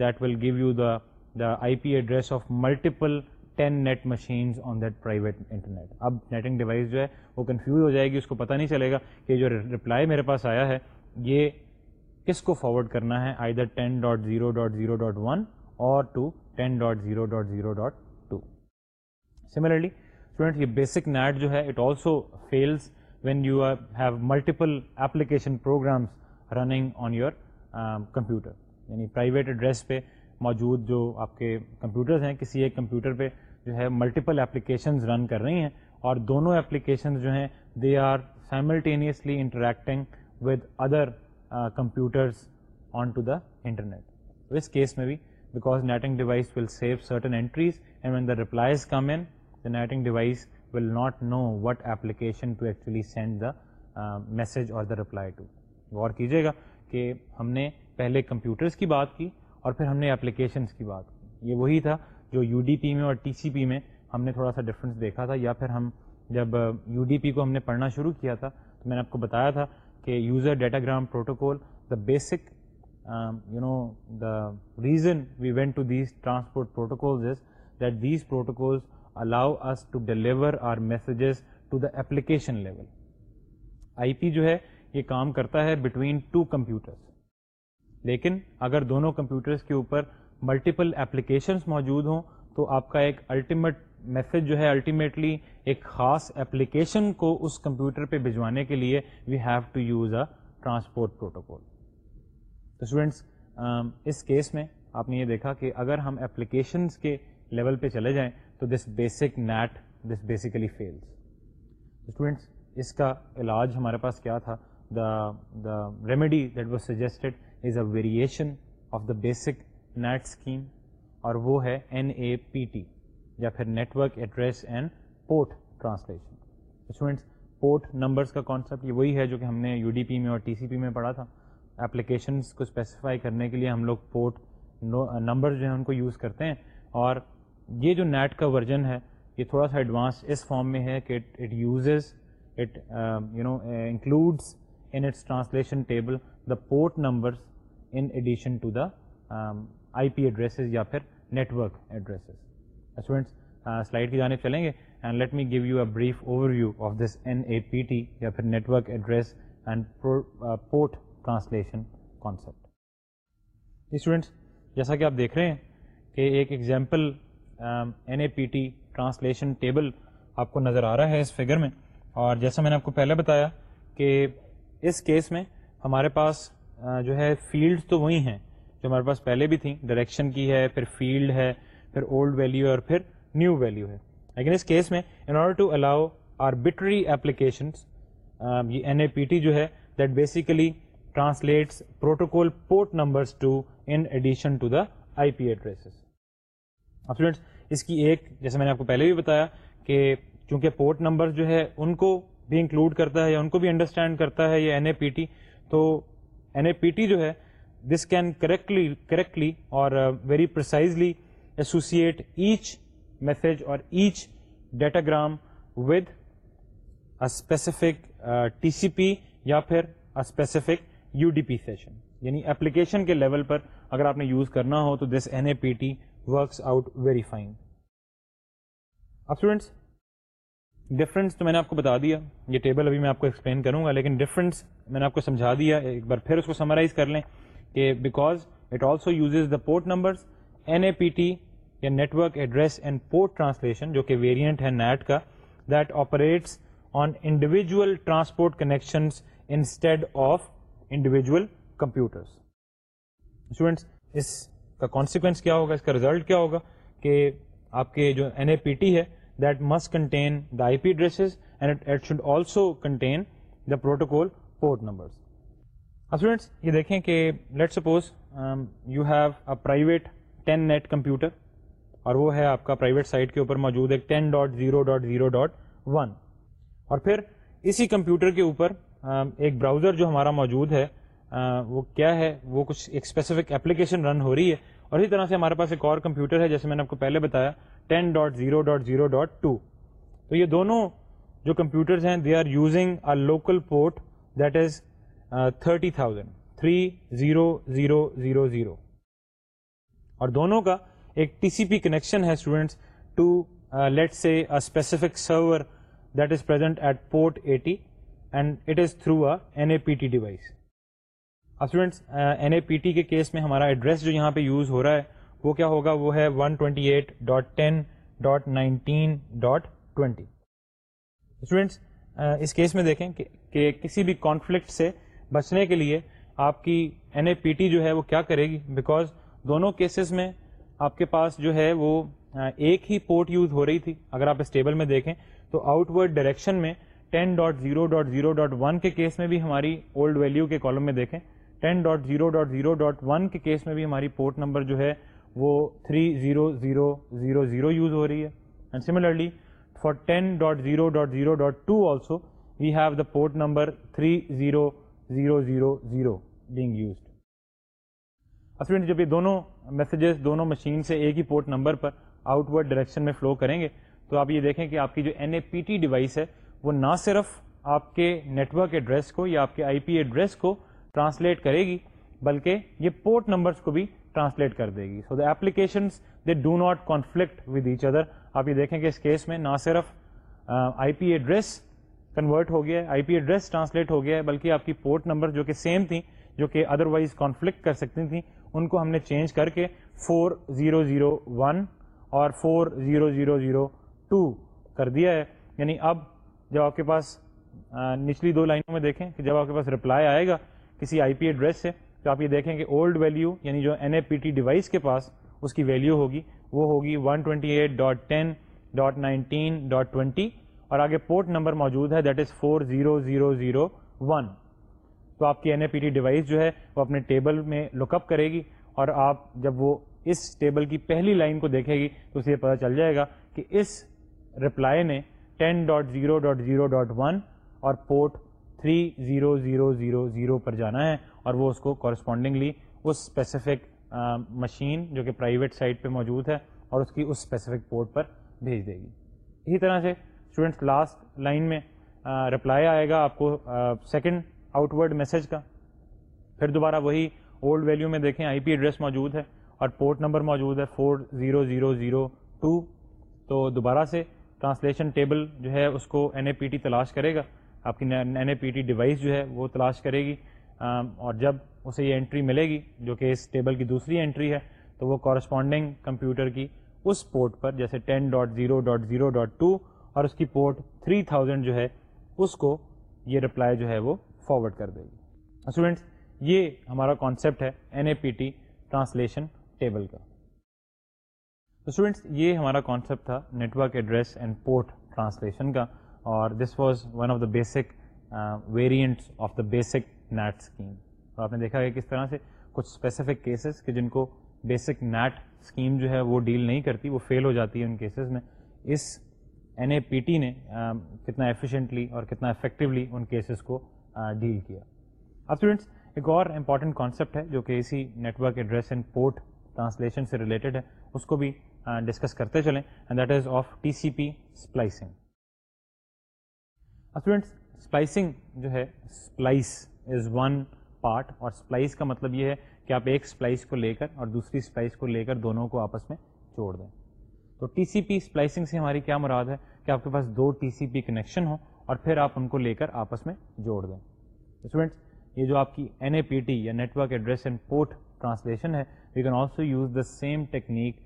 that will give you the the I P address of multiple ten NAT machines on that private internet اب NATing device جو ہے، وہ confuse ہو جائے گی، اس کو پتہ نہیں چلے گا کہ جو رپلائی میرے پاس آیا ہے، یہ کس کو فارورڈ کرنا ہے؟ Either ten dot zero dot zero dot one اور to ten dot zero dot zero dot two similarly student یہ بیسک نیٹ جو ہے it also fails when you have multiple application programs running on your computer یعنی private address پہ موجود جو آپ کے کمپیوٹرز ہیں، کسی ایک کمپیوٹر پہ جو ہے ملٹیپل اپلیکیشنز رن کر رہی ہیں اور دونوں اپلیکیشنز جو ہیں they are simultaneously interacting with other computers on to the internet. تو اس کیس میں بھی because NATing device will save certain entries and when the replies come in the NATing device will not know what application to actually send the message اور the reply to غور کیجیے گا کہ ہم نے پہلے کمپیوٹرز کی بات کی اور پھر ہم نے اپلیکیشنس کی بات کی۔ یہ وہی تھا جو یو ڈی پی میں اور ٹی سی پی میں ہم نے تھوڑا سا ڈفرینس دیکھا تھا یا پھر ہم جب یو ڈی پی کو ہم نے پڑھنا شروع کیا تھا تو میں نے آپ کو بتایا تھا کہ user datagram protocol the basic you know the reason we went to these transport protocols is that these protocols allow us to deliver our messages to the application level IP پی جو ہے، یہ کام کرتا ہے بٹوین ٹو کمپیوٹرس لیکن اگر دونوں computers کے اوپر ملٹیپل اپلیکیشنس موجود ہوں، تو آپ کا ایک الٹیمیٹ میسج جو ہے الٹیمیٹلی ایک خاص اپلیکیشن کو اس کمپیوٹر پہ بھجوانے کے لیے we have to use a transport protocol تو اسٹوڈینٹس اس کیس میں آپ نے یہ دیکھا کہ اگر ہم اپلیکیشنس کے لیول پہ چلے جائیں تو this basic NAT this basically fails students اس کا علاج ہمارے پاس کیا تھا؟ The the remedy that was suggested is a variation of the basic NAT scheme اور وہ ہے این اے پی ٹی یا پھر network address and port translation. Students, port numbers کا کانسیپٹ یہ وہی ہے جو کہ ہم نے یو ڈی پی میں اور ٹی سی پی میں پڑھا تھا۔ اپلیکیشنس کو اسپیسیفائی کرنے کے لیے ہم لوگ پورٹ نمبر جو ہیں ان کو یوز کرتے ہیں۔ اور یہ جو نیٹ کا ورژن ہے، یہ تھوڑا سا ایڈوانس اس فارم میں ہے کہ it uses it you know includes in its translation table the port numbers in addition to the IP P addresses یا پھر نیٹورک ایڈریسز اسٹوڈینٹس سلائڈ کی جانب چلیں گے and let me give you a brief overview of this N A P T یا پھر network address and port translation concept students جیسا کہ آپ دیکھ رہے ہیں کہ ایک example N A P T translation table آپ کو نظر آ رہا ہے اس فگر میں اور جیسا میں نے آپ کو پہلے بتایا کہ اس کیس میں ہمارے پاس جو ہے فیلڈ تو وہی ہیں جو ہمارے پاس پہلے بھی تھیں ڈائریکشن کی ہے، پھر فیلڈ ہے پھر اولڈ ویلیو اور پھر نیو ویلیو ہے۔ لیکن اس کیس میں in order to allow arbitrary applications یہ این اے پی ٹی جو ہے that basically translates protocol port numbers to in addition to the I P addresses اب اسٹوڈینٹس اس کی ایک جیسے میں نے آپ کو پہلے بھی بتایا کہ چونکہ پورٹ نمبر جو ہے ان کو بھی انکلوڈ کرتا ہے یا ان کو بھی انڈرسٹینڈ کرتا ہے یہ این اے پی ٹی تو این اے پی ٹی جو ہے دس کین کریکٹلی کریکٹلی اور uh, very precisely associate each message اور each datagram with a specific T C P یا پھر specific U D P session یعنی application کے level پر اگر آپ نے یوز کرنا ہو تو this N A P T works out very fine اب اسٹوڈینٹس ڈفرینس تو میں نے آپ کو بتا دیا. یہ ٹیبل ابھی میں آپ کو ایکسپلین کروں گا، لیکن ڈفرینس میں نے آپ کو سمجھا دیا. ایک بار پھر اس کو سمرائز کر لیں کہ because it also uses the port numbers N A P T یا network address and port translation جو کہ ویریئنٹ ہے نیٹ کا that operates on individual transport connections instead of individual computers students اس کا کانسیکوینس کیا ہوگا؟ اس کا ریزلٹ کیا ہوگا؟ کہ آپ کے جو این اے پی ٹی ہے that must contain the I P addresses and it should also contain the protocol port number students یہ دیکھیں کہ let suppose you have a private ten net computer اور وہ ہے آپ کا پرائیویٹ سائٹ کے اوپر موجود ہے ten dot zero dot zero dot one اور پھر اسی کمپیوٹر کے اوپر ایک براؤزر جو ہمارا موجود ہے وہ کیا ہے؟ وہ کچھ ایک اسپیسیفک اپلیکیشن رن ہو رہی ہے۔ اور اسی طرح سے ہمارے پاس ایک اور کمپیوٹر ہے، جیسے میں نے آپ کو پہلے بتایا ten dot zero dot zero dot two تو یہ دونوں جو کمپیوٹرز ہیں they are using a local port that is thirty thousand three zero zero zero zero اور دونوں کا ایک ٹی سی پی کنیکشن ہے students to let say specific server that is present at port eighty and it is through N A P T device students N A P T کے case میں ہمارا address جو یہاں پہ use ہو رہا ہے، وہ کیا ہوگا؟ وہ ہے one twenty eight dot ten dot nineteen dot twenty students اس کیس میں دیکھیں کہ کسی بھی کانفلکٹ سے بچنے کے لیے آپ کی این اے پی ٹی جو ہے وہ کیا کرے گی؟ بیکاز دونوں کیسز میں آپ کے پاس جو ہے وہ ایک ہی پورٹ یوز ہو رہی تھی۔ اگر آپ اس ٹیبل میں دیکھیں تو آؤٹ ورڈ ڈائریکشن میں ten dot zero dot zero dot one کے کیس میں بھی ہماری اولڈ ویلو کے کالم میں دیکھیں۔ Ten dot zero dot zero dot one کے کیس میں بھی ہماری پورٹ نمبر جو ہے وہ three zero zero zero zero use ہو رہی ہے۔ And similarly for ten dot zero dot zero dot two also we have the port number three zero zero zero zero being used student جب یہ دونوں messages دونوں machine سے ایک ہی port number پر آؤٹ ورڈ ڈائریکشن میں flow کریں گے، تو آپ یہ دیکھیں کہ آپ کی جو N A P T device ہے، وہ نہ صرف آپ کے نیٹورک ایڈریس کو یا آپ کے آئی پی ایڈریس کو ٹرانسلیٹ کرے گی، بلکہ یہ پورٹ نمبرس کو بھی ٹرانسلیٹ کر دے گی۔ So the application they do not conflict with each other آپ یہ دیکھیں کہ اس کیس میں نہ صرف آئی پی ایڈریس کنورٹ ہو گیا ہے آئی پی ایڈریس ٹرانسلیٹ ہو گیا ہے، بلکہ آپ کی پورٹ نمبر جو کہ سیم تھیں، جو کہ ادر وائز کانفلکٹ کر سکتی تھیں ان کو ہم نے چینج کر کے فور زیرو زیرو ون اور four zero zero zero two کر دیا ہے۔ یعنی اب جب آپ کے پاس نچلی دو لائنوں میں دیکھیں کہ جب آپ کے پاس رپلائی آئے گا کسی آئی پی ایڈریس سے، تو آپ یہ دیکھیں کہ اولڈ ویلیو یعنی جو N A P T device کے پاس اس کی ویلیو ہوگی، وہ ہوگی one twenty eight dot ten dot nineteen dot twenty اور آگے پورٹ نمبر موجود ہے that is four zero zero zero one تو آپ کی N A P T device جو ہے وہ اپنے ٹیبل میں لک اپ کرے گی اور آپ جب وہ اس ٹیبل کی پہلی لائن کو دیکھے گی تو اسے پتہ چل جائے گا کہ اس رپلائی نے ten dot zero dot zero dot one اور port three zero zero zero zero پر جانا ہے اور وہ اس کو کورسپونڈنگلی اس اسپیسیفک مشین جو کہ پرائیویٹ سائٹ پہ موجود ہے اور اس کی اس اسپیسیفک پورٹ پر بھیج دے گی۔ اسی طرح سے اسٹوڈینٹس لاسٹ لائن میں رپلائی آئے گا، آپ کو سیکنڈ آؤٹ ورڈ میسج کا۔ پھر دوبارہ وہی اولڈ ویلیو میں دیکھیں آئی پی ایڈریس موجود ہے اور پورٹ نمبر موجود ہے four zero zero zero two تو دوبارہ سے ٹرانسلیشن ٹیبل جو ہے، اس کو این اے پی ٹی تلاش کرے گا۔ آپ کی N A P T device جو ہے، وہ تلاش کرے گی۔ اور جب اسے یہ انٹری ملے گی، جو کہ اس ٹیبل کی دوسری انٹری ہے، تو وہ کورسپونڈنگ کمپیوٹر کی اس پورٹ پر، جیسے ten dot zero dot zero dot two اور اس کی پورٹ تھری تھاؤزینڈ جو ہے، اس کو یہ رپلائی جو ہے وہ فارورڈ کر دے گی۔ اسٹوڈینٹس یہ ہمارا کانسیپٹ ہے N A P T translation table کا۔ اسٹوڈینٹس یہ ہمارا کانسیپٹ تھا network address and port translation کا۔ اور this was one of the basic variants of the basic NAT scheme اور آپ نے دیکھا ہے کس طرح سے کچھ اسپیسیفک کیسز کہ جن کو بیسک نیٹ اسکیم جو ہے وہ ڈیل نہیں کرتی، وہ فیل ہو جاتی ہے ان کیسز میں۔ اس این اے پی ٹی نے um, کتنا ایفیشینٹلی اور کتنا افیکٹولی ان کیسز کو ڈیل کیا۔ اب اسٹوڈینٹس ایک اور امپورٹنٹ کانسیپٹ ہے جو کہ اسی network address and port translation سے ریلیٹڈ ہے، اس کو بھی ڈسکس کرتے چلیں and that is of T C P splicing students splicing جو ہے اسپلائس از ون پارٹ اور اسپلائس کا مطلب یہ ہے کہ آپ ایک اسپلائس کو لے کر اور دوسری اسپلائس کو لے کر دونوں کو آپس میں جوڑ دیں۔ تو ٹی سی پی اسپلائسنگ سے ہماری کیا مراد ہے؟ کہ آپ کے پاس دو ٹی سی پی کنیکشن ہوں اور پھر آپ ان کو لے کر آپس میں جوڑ دیں۔ اسٹوڈینٹس یہ جو آپ کی این اے پی ٹی یا network address and port translation ہے we can also use the same technique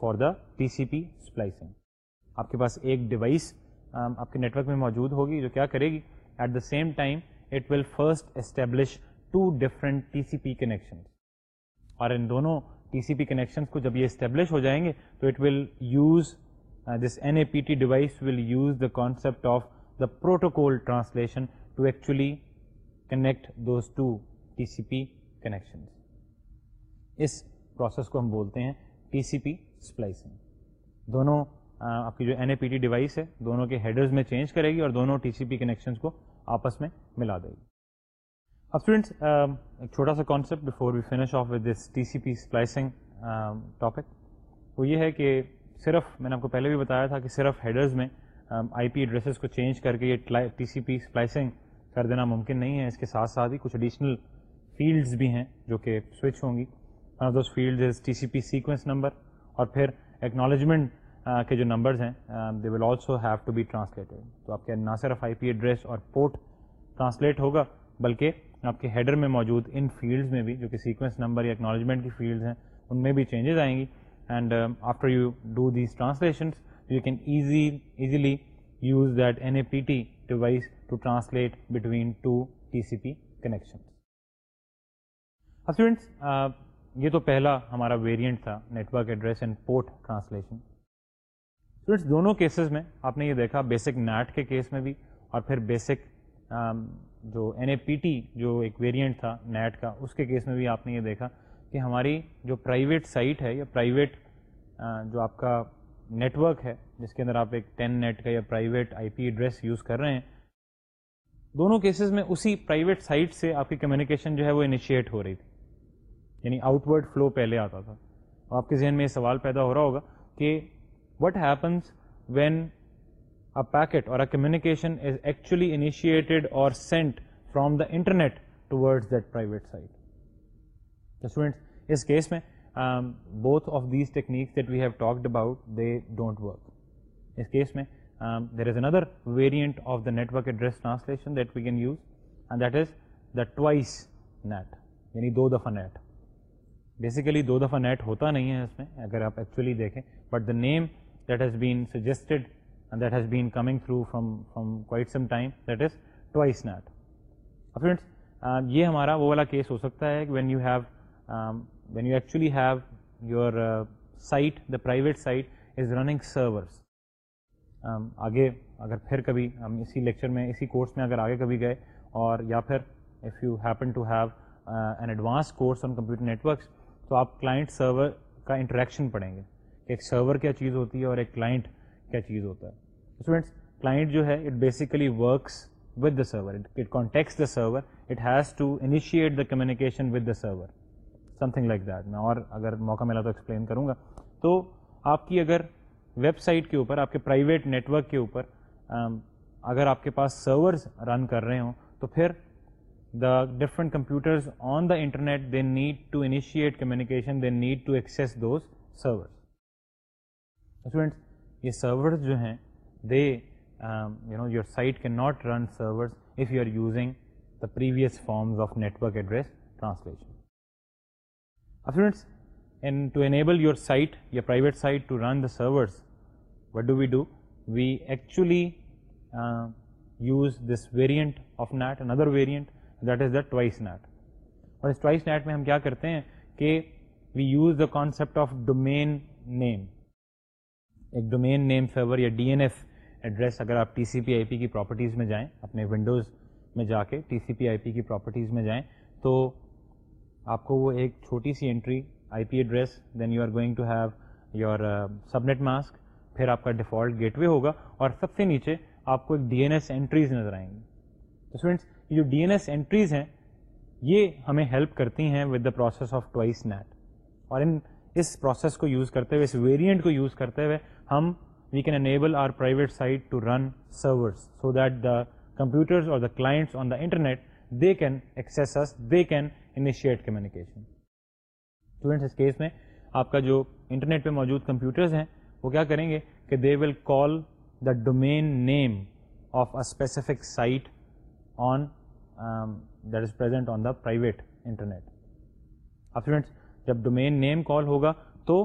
for the T C P splicing آپ کے پاس ایک ڈیوائس آپ کے نیٹورک میں موجود ہوگی جو کیا کرے گی؟ At the same time it will first establish two different T C P connection اور ان دونوں ٹی سی پی کنیکشن کو جب یہ اسٹیبلش ہو جائیں گے، تو it will use this N A P T device will use the concept of the protocol translation to actually connect those two T C P connection us process کو ہم بولتے ہیں ٹی سی پی اسپلائسنگ دونوں آپ کی جو N A P T device ہے، دونوں کے ہیڈرز میں چینج کرے گی اور دونوں ٹی سی پی کنیکشنس کو آپس میں ملا دے گی. اب اسٹوڈینٹس ایک چھوٹا سا concept before we finish off with this T C P splicing topic وہ یہ ہے کہ صرف میں نے آپ کو پہلے بھی بتایا تھا کہ صرف ہیڈرز میں آئی پی ایڈریسز کو چینج کر کے یہ ٹی سی پی اسپلائسنگ کر دینا ممکن نہیں ہے۔ اس کے ساتھ ساتھ ہی کچھ ایڈیشنل فیلڈز بھی ہیں جو کہ سوئچ ہوں گی۔ One of those field is T C P sequence number اور پھر ایکنالجمنٹ کے جو نمبرز ہیں they will also have to be translated تو آپ کے نہ صرف آئی پی ایڈریس اور پورٹ ٹرانسلیٹ ہوگا، بلکہ آپ کے ہیڈر میں موجود ان فیلڈز میں بھی، جو کہ سیکوینس نمبر یا اکنالجمنٹ کی فیلڈز ہیں، ان میں بھی چینجز آئیں گی۔ And after you do these translations you can easy easily use that N A P T device to translate between two T C P connection students یہ تو پہلا ہمارا ویریئنٹ تھا network address and port translation students دونوں cases میں آپ نے یہ دیکھا بیسک نیٹ کے کیس میں بھی اور پھر بیسک um, جو این اے پی ٹی جو ایک ویریئنٹ تھا نیٹ کا، اس کے کیس میں بھی آپ نے یہ دیکھا کہ ہماری جو پرائیویٹ سائٹ ہے یا پرائیویٹ uh, جو آپ کا نیٹورک ہے، جس کے اندر آپ ایک ٹین نیٹ کا یا private I P address use کر رہے ہیں، دونوں کیسز میں اسی پرائیویٹ سائٹ سے آپ کی کمیونیکیشن جو ہے وہ انیشیٹ ہو رہی تھی۔ یعنی آؤٹ ورڈ فلو پہلے آتا تھا۔ آپ کے ذہن میں یہ سوال پیدا ہو رہا ہوگا کہ what happens when a packet اور کمیونیکیشن از ایکچولی انیشیٹڈ اور sent from the internet toward that private site students us case میں both of these techniques that we have talked about they don't work us case میں there is another variant of the network address translation that we can use and that is the twice NAT یعنی دو دفعہ net basically دو دفعہ net ہوتا نہیں ہے اس میں اگر آپ ایکچولی دیکھیں but the name that has been suggested that has been coming through from from quite some time that is twice NAT friends یہ ہمارا وہ والا کیس ہو سکتا ہے when you have when you actually have your site the private site is running servers آگے اگر پھر کبھی ہم اسی لیکچر میں، اسی کورس میں اگر آگے کبھی گئے اور یا پھر if you happen to have an advanced course on computer networks تو آپ کلائنٹ سرور کا انٹریکشن پڑھیں گے کہ ایک سرور کیا چیز ہوتی ہے اور ایک کلائنٹ کیا چیز ہوتا ہے۔ اسٹوڈینٹس کلائنٹ جو ہے it basically works with the server it contacts the server it has to initiate the communication with the server something like that میں اور اگر موقع ملا تو ایکسپلین کروں گا. تو آپ کی اگر ویب سائٹ کے اوپر، آپ کے پرائیویٹ نیٹورک کے اوپر um, اگر آپ کے پاس سرورز رن کر رہے ہوں، تو پھر the different computers on the internet they need to initiate communication they need to access those server students یہ سرورز جو ہیں they you know your site can not run servers if you are using the previous forms of network address translation students in to enable your site یا private site to run the servers what do we do we actually use this variant of NAT another variant that is the twice NAT اور اس twice NAT میں ہم کیا کرتے ہیں کہ we use the concept of domain name ایک domain name server یا ڈی این ایف ایڈریس اگر آپ T C P I P کی پراپرٹیز میں جائیں اپنے ونڈوز میں جا کے T C P I P کی پراپرٹیز میں جائیں تو آپ کو وہ ایک چھوٹی سی entry I P address then you are going to have your subnet mask پھر آپ کا ڈیفالٹ گیٹ وے ہوگا اور سب سے نیچے آپ کو ایک ڈی این ایس اینٹریز نظر آئیں گی۔ تو اسٹوڈینٹس جو ڈی این ایس اینٹریز ہیں، یہ ہمیں ہیلپ کرتی ہیں with the process of twice NAT اور ان، اس پروسیس کو یوز کرتے ہوئے، اس ویریئنٹ کو یوز کرتے ہوئے ہم we can enable our private site to run servers so that the computers اور the clients on the internet they can access they can initiate communication students us case میں آپ کا جو انٹرنیٹ پہ موجود کمپیوٹرز ہیں، وہ کیا کریں گے کہ they will call the domain name of a specific site on that is present on the private internet اب اسٹوڈینٹس جب ڈومین نیم کال ہوگا تو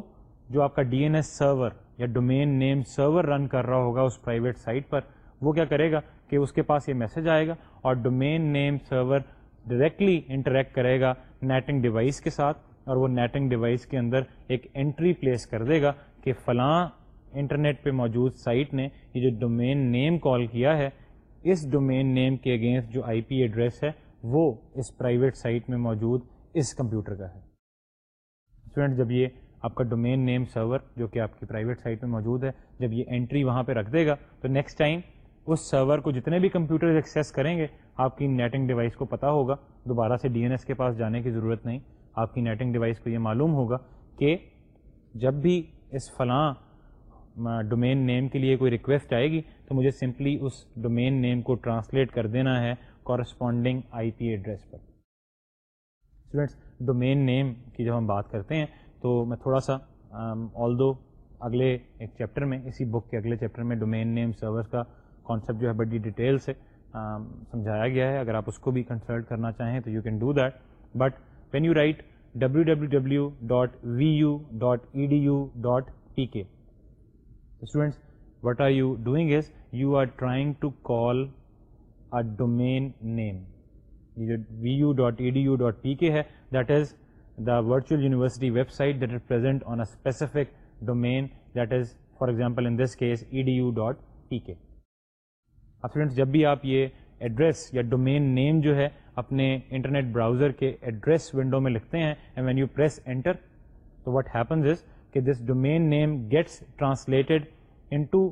جو آپ کا ڈی این ایس سرور یا ڈومین نیم سرور رن کر رہا ہوگا اس پرائیویٹ سائٹ پر، وہ کیا کرے گا کہ اس کے پاس یہ میسج آئے گا اور domain name server directly interact کرے گا نیٹنگ ڈیوائس کے ساتھ اور وہ نیٹنگ ڈیوائس کے اندر ایک انٹری پلیس کر دے گا کہ فلاں انٹرنیٹ پہ موجود سائٹ نے یہ جو ڈومین نیم کال کیا ہے اس ڈومین نیم کے اگینسٹ جو آئی پی ایڈریس ہے وہ اس پرائیویٹ سائٹ میں موجود اس کمپیوٹر کا ہے اسٹوڈینٹ جب یہ آپ کا ڈومین نیم سرور جو کہ آپ کی پرائیویٹ سائٹ میں موجود ہے جب یہ انٹری وہاں پہ رکھ دے گا تو نیکسٹ ٹائم اس سرور کو جتنے بھی کمپیوٹر ایکسیس کریں گے آپ کی نیٹنگ ڈیوائس کو پتا ہوگا، دوبارہ سے ڈی این ایس کے پاس جانے کی ضرورت نہیں۔ آپ کی نیٹنگ ڈیوائس کو یہ معلوم ہوگا کہ جب بھی اس فلاں ڈومین نیم کے لیے کوئی ریکویسٹ آئے گی، تو مجھے سمپلی اس ڈومین نیم کو ٹرانسلیٹ کر دینا ہے کورسپونڈنگ آئی پی ایڈریس پر۔ اسٹوڈینٹس ڈومین نیم کی جب ہم بات کرتے ہیں، تو میں تھوڑا سا آل دو اگلے ایک چیپٹر میں، اسی بک کے اگلے چیپٹر میں ڈومین نیم سرورس کا کانسیپٹ جو ہے بڑی ڈیٹیل سے سمجھایا گیا ہے، اگر آپ اس کو بھی کنسلٹ کرنا چاہیں تو you can do that but when you write W W W dot V U dot E D U dot P K students what are you doing is you are trying to call a domain name یہ جو V U dot E D U dot P K ہے that is the virtual university website that is present on a specific domain that is for example in this case E D U dot P K اب students جب بھی آپ یہ address یا domain name جو ہے اپنے انٹرنیٹ براؤزر کے ایڈریس ونڈو میں لکھتے ہیں and when you press enter تو وٹ ہیپنز از کہ this domain name gets translated into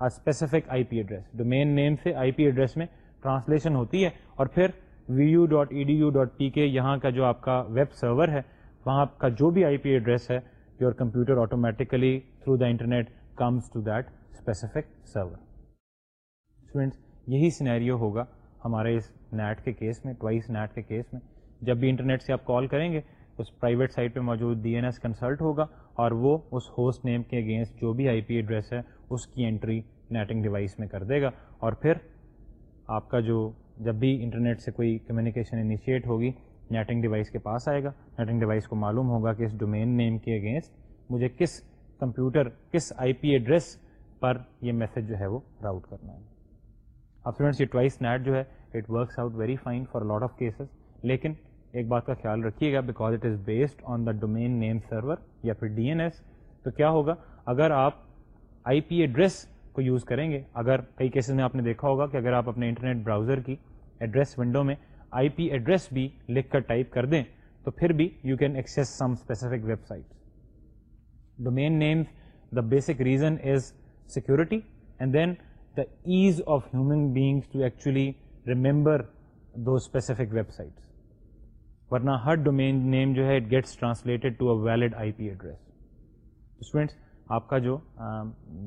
specific I P address domain name سے آئی پی ایڈریس میں ٹرانسلیشن ہوتی ہے اور پھر V U dot E D U dot P K یہاں کا جو آپ کا ویب سرور ہے، وہاں آپ کا جو بھی آئی پی ایڈریس ہے your computer automatically through the internet comes to that specific server students یہی سینیریو ہوگا ہمارے اس نیٹ کے کیس میں ٹوائس نیٹ کے کیس میں۔ جب بھی انٹرنیٹ سے آپ کال کریں گے، اس پرائیویٹ سائٹ پہ موجود ڈی این ایس کنسلٹ ہوگا اور وہ اس ہوسٹ نیم کے اگینسٹ جو بھی آئی پی ایڈریس ہے، اس کی انٹری نیٹنگ ڈیوائس میں کر دے گا۔ اور پھر آپ کا جو جب بھی انٹرنیٹ سے کوئی کمیونیکیشن انیشیٹ ہوگی نیٹنگ ڈیوائس کے پاس آئے گا۔ نیٹنگ ڈیوائس کو معلوم ہوگا کہ اس ڈومین نیم کے اگینسٹ مجھے کس کمپیوٹر کس آئی پی ایڈریس پر یہ میسج جو ہے وہ راؤٹ کرنا ہے۔ اب اسٹوڈینٹس یہ ٹوائس نیٹ جو ہے it works out very fine for lot of cases لیکن ایک بات کا خیال رکھیے گا because it is based on the domain name server یا پھر ڈی این ایس تو کیا ہوگا اگر آپ آئی پی ایڈریس کو یوز کریں گے اگر کئی کیسز میں آپ نے دیکھا ہوگا کہ اگر آپ اپنے انٹرنیٹ براؤزر کی ایڈریس ونڈو میں آئی پی ایڈریس بھی لکھ کر ٹائپ کر دیں تو پھر بھی you can access some specific website domain name the basic reason is security and then the ease of human beings to actually remember do specific web sites ورنہ ہر ڈومین نیم جو ہے it gets translated to a valid I P address students آپ کا جو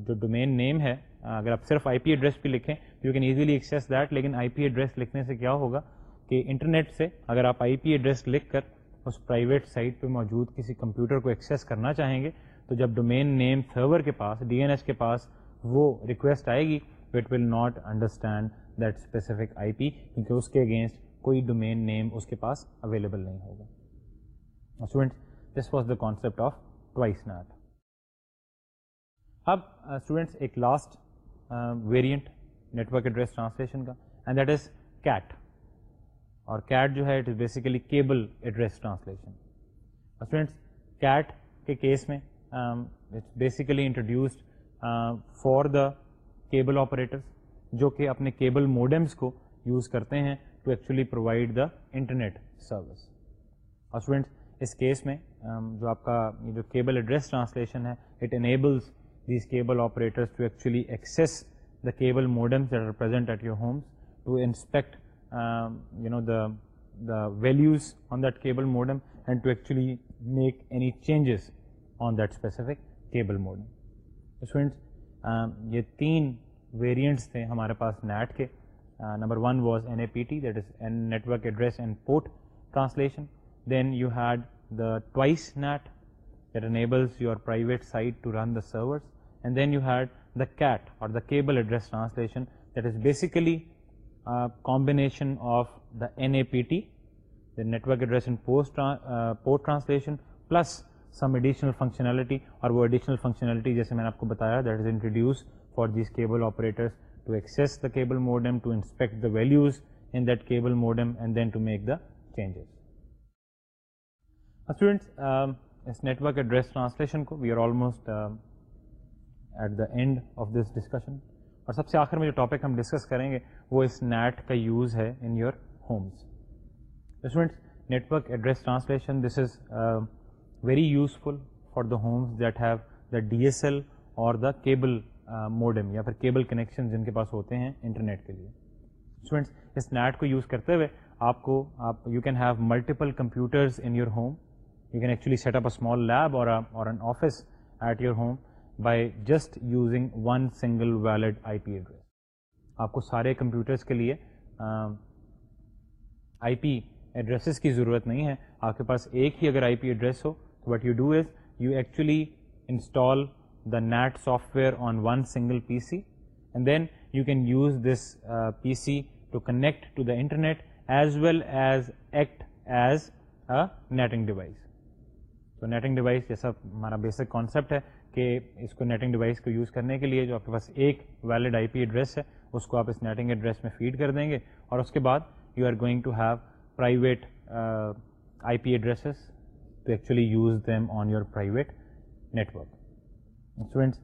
جو domain name ہے، اگر آپ صرف آئی پی ایڈریس بھی لکھیں you can easily access that لیکن آئی پی ایڈریس لکھنے سے کیا ہوگا کہ انٹرنیٹ سے اگر آپ آئی پی ایڈریس لکھ کر اس پرائیویٹ سائٹ پہ موجود کسی کمپیوٹر کو ایکسیس کرنا چاہیں گے، تو جب ڈومین نیم سرور کے پاس ڈی این ایس کے پاس وہ ریکویسٹ آئے گی it will not understand that specific I P کیونکہ اس کے اگینسٹ کوئی ڈومین نیم اس کے پاس اویلیبل نہیں ہوگا۔ Student this was the concept of twice NAT اب اسٹوڈینٹس ایک last variant network address translation کا اینڈ دیٹ از کیٹ اور کیٹ جو ہے it is basically cable address translation students CAT کے کیس میں basically introduced for the cable operators جو کہ اپنے کیبل موڈمس کو یوز کرتے ہیں to actually provide the internet service اور اسٹوڈینٹس اس کیس میں جو آپ کا، یہ جو کیبل ایڈریس ٹرانسلیشن ہے it enables these cable operators to actually access the cable modems that are present at your homes to inspect you know the the values on that cable modem and to actually make any changes on that specific cable modem students یہ تین variants تھے ہمارے پاس NAT کے۔ Number one was N A P T that is an network address and port translation then you had the twice NAT that enables your private site to run the servers and then you had the CAT اور the cable address translation that is basically combination of the N A P T the network address and port translation plus some additional functionality اور وہ additional functionality جیسے میں نے آپ کو بتایا that is introduce for these cable operators to access the cable modem, to inspect the values in that cable modem, and then to make the changes. Now students, اس network address translation کو we are almost at the end of this discussion اور سب سے آخر میں جو topic ہم discuss کریں گے وہ اس نیٹ کا یوز ہے in your homes students network address translation this is very useful for the homes that have the D S L اور دا کیبل موڈم یا پھر کیبل کنیکشن جن کے پاس ہوتے ہیں انٹرنیٹ کے لیے۔ اسٹوڈینٹس اس نیٹ کو یوز کرتے ہوئے آپ کو آپ you can have multiple computers in your home you can actually set up a small lab or an office at your home by just using one single valid IP address. آپ کو سارے computers کے لیے آئی P addresses کی ضرورت نہیں ہے۔ آپ کے پاس ایک ہی اگر I P address who what you do is you actually install the NAT software on one single P C and then you can use this P C to connect to the internet as well as act as a NATing device تو NATing device جیسا ہمارا basic concept ہے کہ اس کو NATing device کو use کرنے کے لیے جو آپ کے پاس ایک ویلڈ آئی پی ایڈریس ہے اس کو آپ اس نیٹنگ ایڈریس میں فیڈ کر دیں گے اور اس کے بعد you are going to have private I P addresses to actually use them on your private network students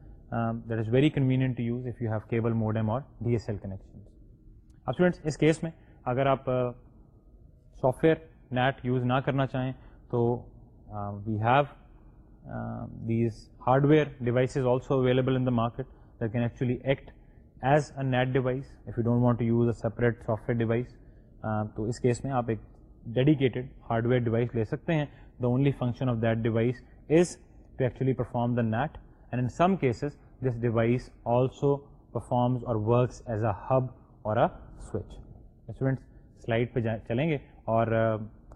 that is very convenient to use if you have cable modem اور D S L connection اب students اس case میں اگر آپ soft where net use نہ کرنا چاہیں تو we have these hardware devices also available in the market that can actually act as a NAT device if you don't want to use a separate software device تو اس case میں آپ ایک dedicated hardware device لے سکتے ہیں۔ The only function of that device is to actually perform the NAT and in some cases this device also performs or works as a hub or a switch students slide پہ چلیں گے، اور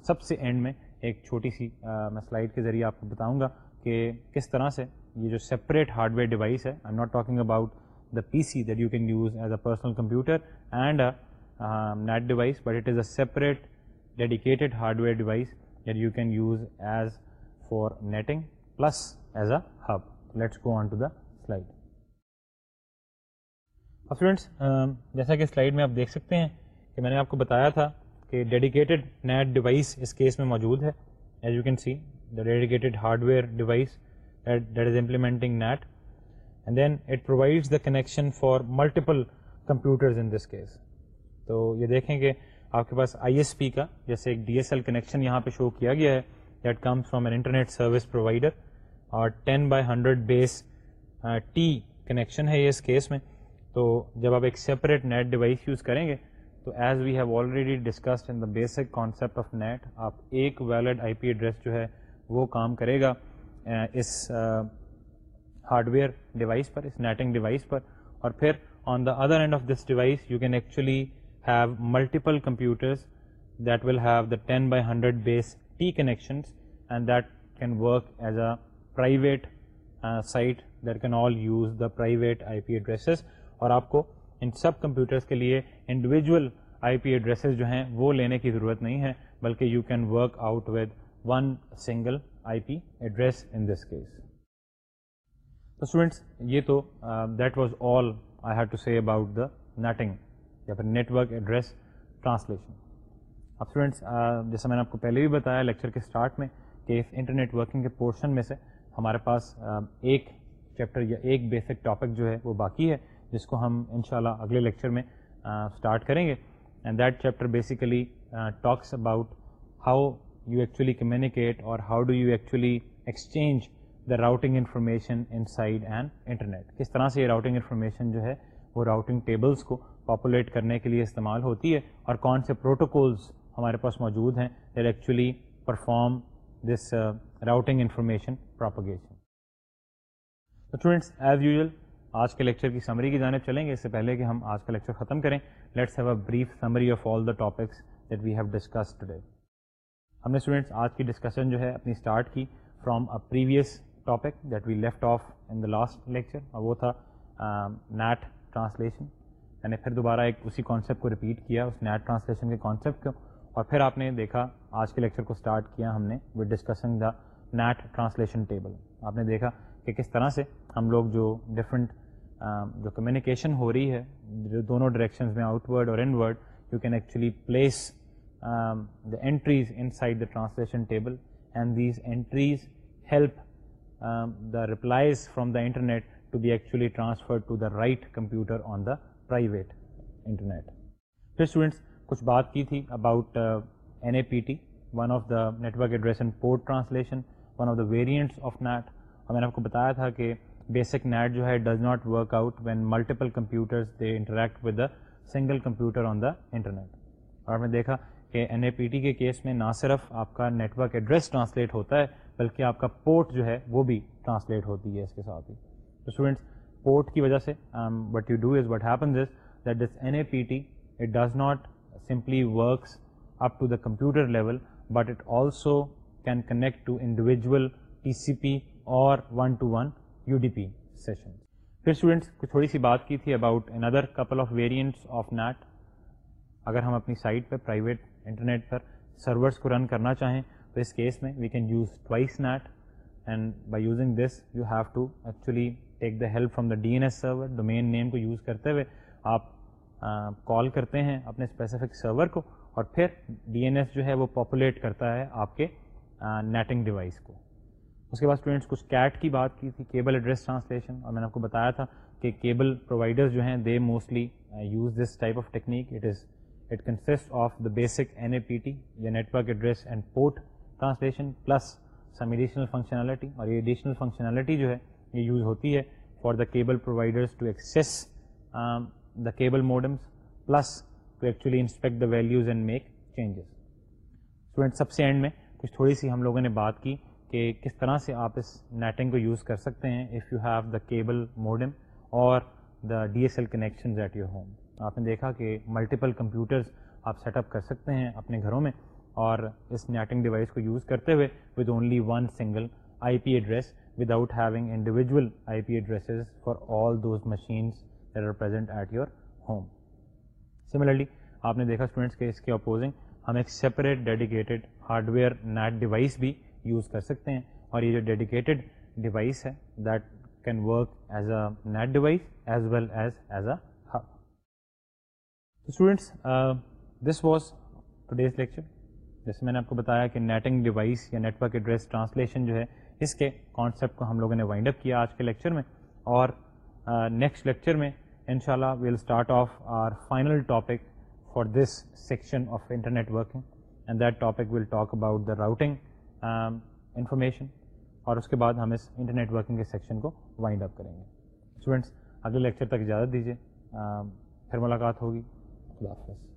سب سے and میں ایک چھوٹی سی میں سلائڈ کے ذریعے آپ کو بتاؤں گا کہ کس طرح سے یہ جو سپریٹ ہارڈ ویئر ڈیوائس ہے I am not talking about the P C that you can use as a personal computer and NAT device but it is a separate dedicated hardware device that you can use as for NATing plus as a hub let's go on to the slide students جیسا کہ slide میں آپ دیکھ سکتے ہیں کہ میں نے آپ کو بتایا تھا کہ ڈیڈیکیٹڈ نیٹ ڈیوائس اس کیس میں موجود ہے as you can see the dedicated hardware device that is implementing NAT and then it provides the connection for multiple computers in this case تو یہ دیکھیں کہ آپ کے پاس آئی ایس پی کا، جیسے ایک ڈی ایس ایل کنیکشن یہاں پہ شو کیا گیا ہے that comes from an internet service provider اور ten by hundred base T connection ہے یہ اس کیس میں۔ تو جب آپ ایک سیپریٹ نیٹ ڈیوائس یوز کریں گے، تو as we have already discussed in the basic concept of NAT آپ ایک ویلڈ آئی پی ایڈریس جو ہے، وہ کام کرے گا اس ہارڈ ویئر ڈیوائس پر، اس نیٹنگ ڈیوائس پر۔ اور پھر on the other end of this device you can actually have multiple computers that will have the ten by hundred base T connections and that can work as a private site that can all use the private I P addresses اور آپ کو ان سب computers کے لیے individual I P addresses جو ہیں وہ لینے کی ضرورت نہیں ہے، بلکہ you can work out with one single I P address in this case تو اسٹوڈینٹس یہ تو that was all I have to see about the NATing یا پھر نیٹورک ایڈریس ٹرانسلیشن اب اسٹوڈینٹس جیسا میں نے آپ کو پہلے بھی بتایا لیکچر کے اسٹارٹ میں کہ اس انٹرنیٹ ورکنگ کے پورشن میں سے ہمارے پاس ایک چیپٹر یا ایک بیسک ٹاپک جو ہے وہ باقی ہے، جس کو ہم انشاءاللہ اگلے لیکچر میں اسٹارٹ کریں گے. And that chapter basically talks about how you actually communicate اور how do you actually exchange the routing information inside and internet کس طرح سے یہ راؤٹنگ انفارمیشن جو ہے وہ راؤٹنگ ٹیبلس کو پاپولیٹ کرنے کے لیے استعمال ہوتی ہے اور کون سے پروٹوکولز ہمارے پاس موجود ہیں that actually perform this routing information propagation students as usual آج کے لیکچر کی سمری کی جانب چلیں گے. اس سے پہلے کہ ہم آج کا لیکچر ختم کریں let's have a brief summary of all the topics that we have discuss today ہم نے اسٹوڈینٹس آج کی ڈسکشن جو ہے اپنی اسٹارٹ کی from a previous topic that we left off in the last lecture اور وہ تھا um, نیٹ ٹرانسلیشن یعنی پھر دوبارہ ایک اسی کانسیپٹ کو ریپیٹ کیا، اس نیٹ ٹرانسلیشن کے کانسیپٹ کو، اور پھر آپ نے دیکھا، آج کے لیکچر کو اسٹارٹ کیا ہم نے with discussing the NAT translation table آپ نے دیکھا کہ کس طرح سے ہم لوگ جو ڈفرینٹ جو کمیونیکیشن ہو رہی ہے، جو دونوں ڈائریکشنز میں outward or inward you can actually place the entries inside the translation table and these entries help the replies from the internet to be actually transfer to the right computer on the private internet پھر students کچھ بات کی تھی about N A P T one of the network address and port translation one of the variants of NAT اور میں نے آپ کو بتایا تھا کہ بیسک نیٹ جو ہے does not work out when multiple computers they interact with the single computer on the internet اور میں دیکھا کہ این اے پی ٹی کے کیس میں نہ صرف آپ کا نیٹ ورک ایڈریس ٹرانسلیٹ ہوتا ہے بلکہ آپ کا پورٹ جو ہے وہ بھی ٹرانسلیٹ ہوتی ہے اس کے ساتھ ہی تو اسٹوڈینٹس پورٹ کی وجہ سے what you do is what happens is that this N A P T it does not simply works up to the computer level but it also can connect to individual T C P or one to one U D P session پھر students کو تھوڑی سی بات کی تھی about another couple of variants of NAT اگر ہم اپنی سائٹ پہ پرائیویٹ انٹرنیٹ پر سرورس کو رن کرنا چاہیں، تو اس کیس میں we can use twice NAT and by using this you have to actually take the help from the D N S server domain name کو یوز کرتے ہوئے آپ کال کرتے ہیں اپنے اسپیسیفک سرور کو اور پھر ڈی این ایس جو ہے وہ پاپولیٹ کرتا ہے آپ کے نیٹنگ ڈیوائس کو۔ اس کے بعد اسٹوڈنٹس کچھ کیٹ کی بات کی تھی کیبل ایڈریس ٹرانسلیشن اور میں نے آپ کو بتایا تھا کہ کیبل پرووائڈرز جو ہیں they mostly use this type of technique it is it consist of the basic N A P T یا network address and port translation plus some additional functionality اور یہ ایڈیشنل فنکشنالٹی جو ہے یہ use ہوتی ہے for the cable providers to access the cable modems plus to actually inspect the values and make changes. Student, سب سے and میں کچھ تھوڑی سی ہم لوگوں نے بات کی کہ کس طرح سے آپ اس نیٹنگ کو یوز کر سکتے ہیں if you have the cable modem or the D S L connection at your home آپ نے دیکھا کہ ملٹیپل کمپیوٹرز آپ سیٹ اپ کر سکتے ہیں اپنے گھروں میں اور اس نیٹنگ ڈیوائس کو یوز کرتے ہوئے with only one single I P address without having individual I P addresses for all those machines that are present at your home similarly آپ نے دیکھا اسٹوڈنٹس کے اس کے اپوزنگ ہم ایک separate dedicated hardware NAT device بھی use کر سکتے ہیں اور یہ جو ڈیڈیکیٹڈ ڈیوائس ہے that can work as a NAT device as well as as a hub students this was today's lecture جیسے میں نے آپ کو بتایا کہ نیٹنگ ڈیوائس یا نیٹورک ایڈریس ٹرانسلیشن جو ہے اس کے کانسیپٹ کو ہم لوگوں نے وائنڈ اپ کیا آج کے لیکچر میں اور نیکسٹ uh, لیکچر میں ان شاء اللہ we'll start off our final topic for this section of internetworking and that topic will talk about the routing information اور اس کے بعد ہم اس انٹرنیٹ ورکنگ کے سیکشن کو وائنڈ اپ کریں گے۔ اسٹوڈینٹس اگلے لیکچر تک اجازت دیجیے پھر ملاقات ہوگی۔ خدا حافظ۔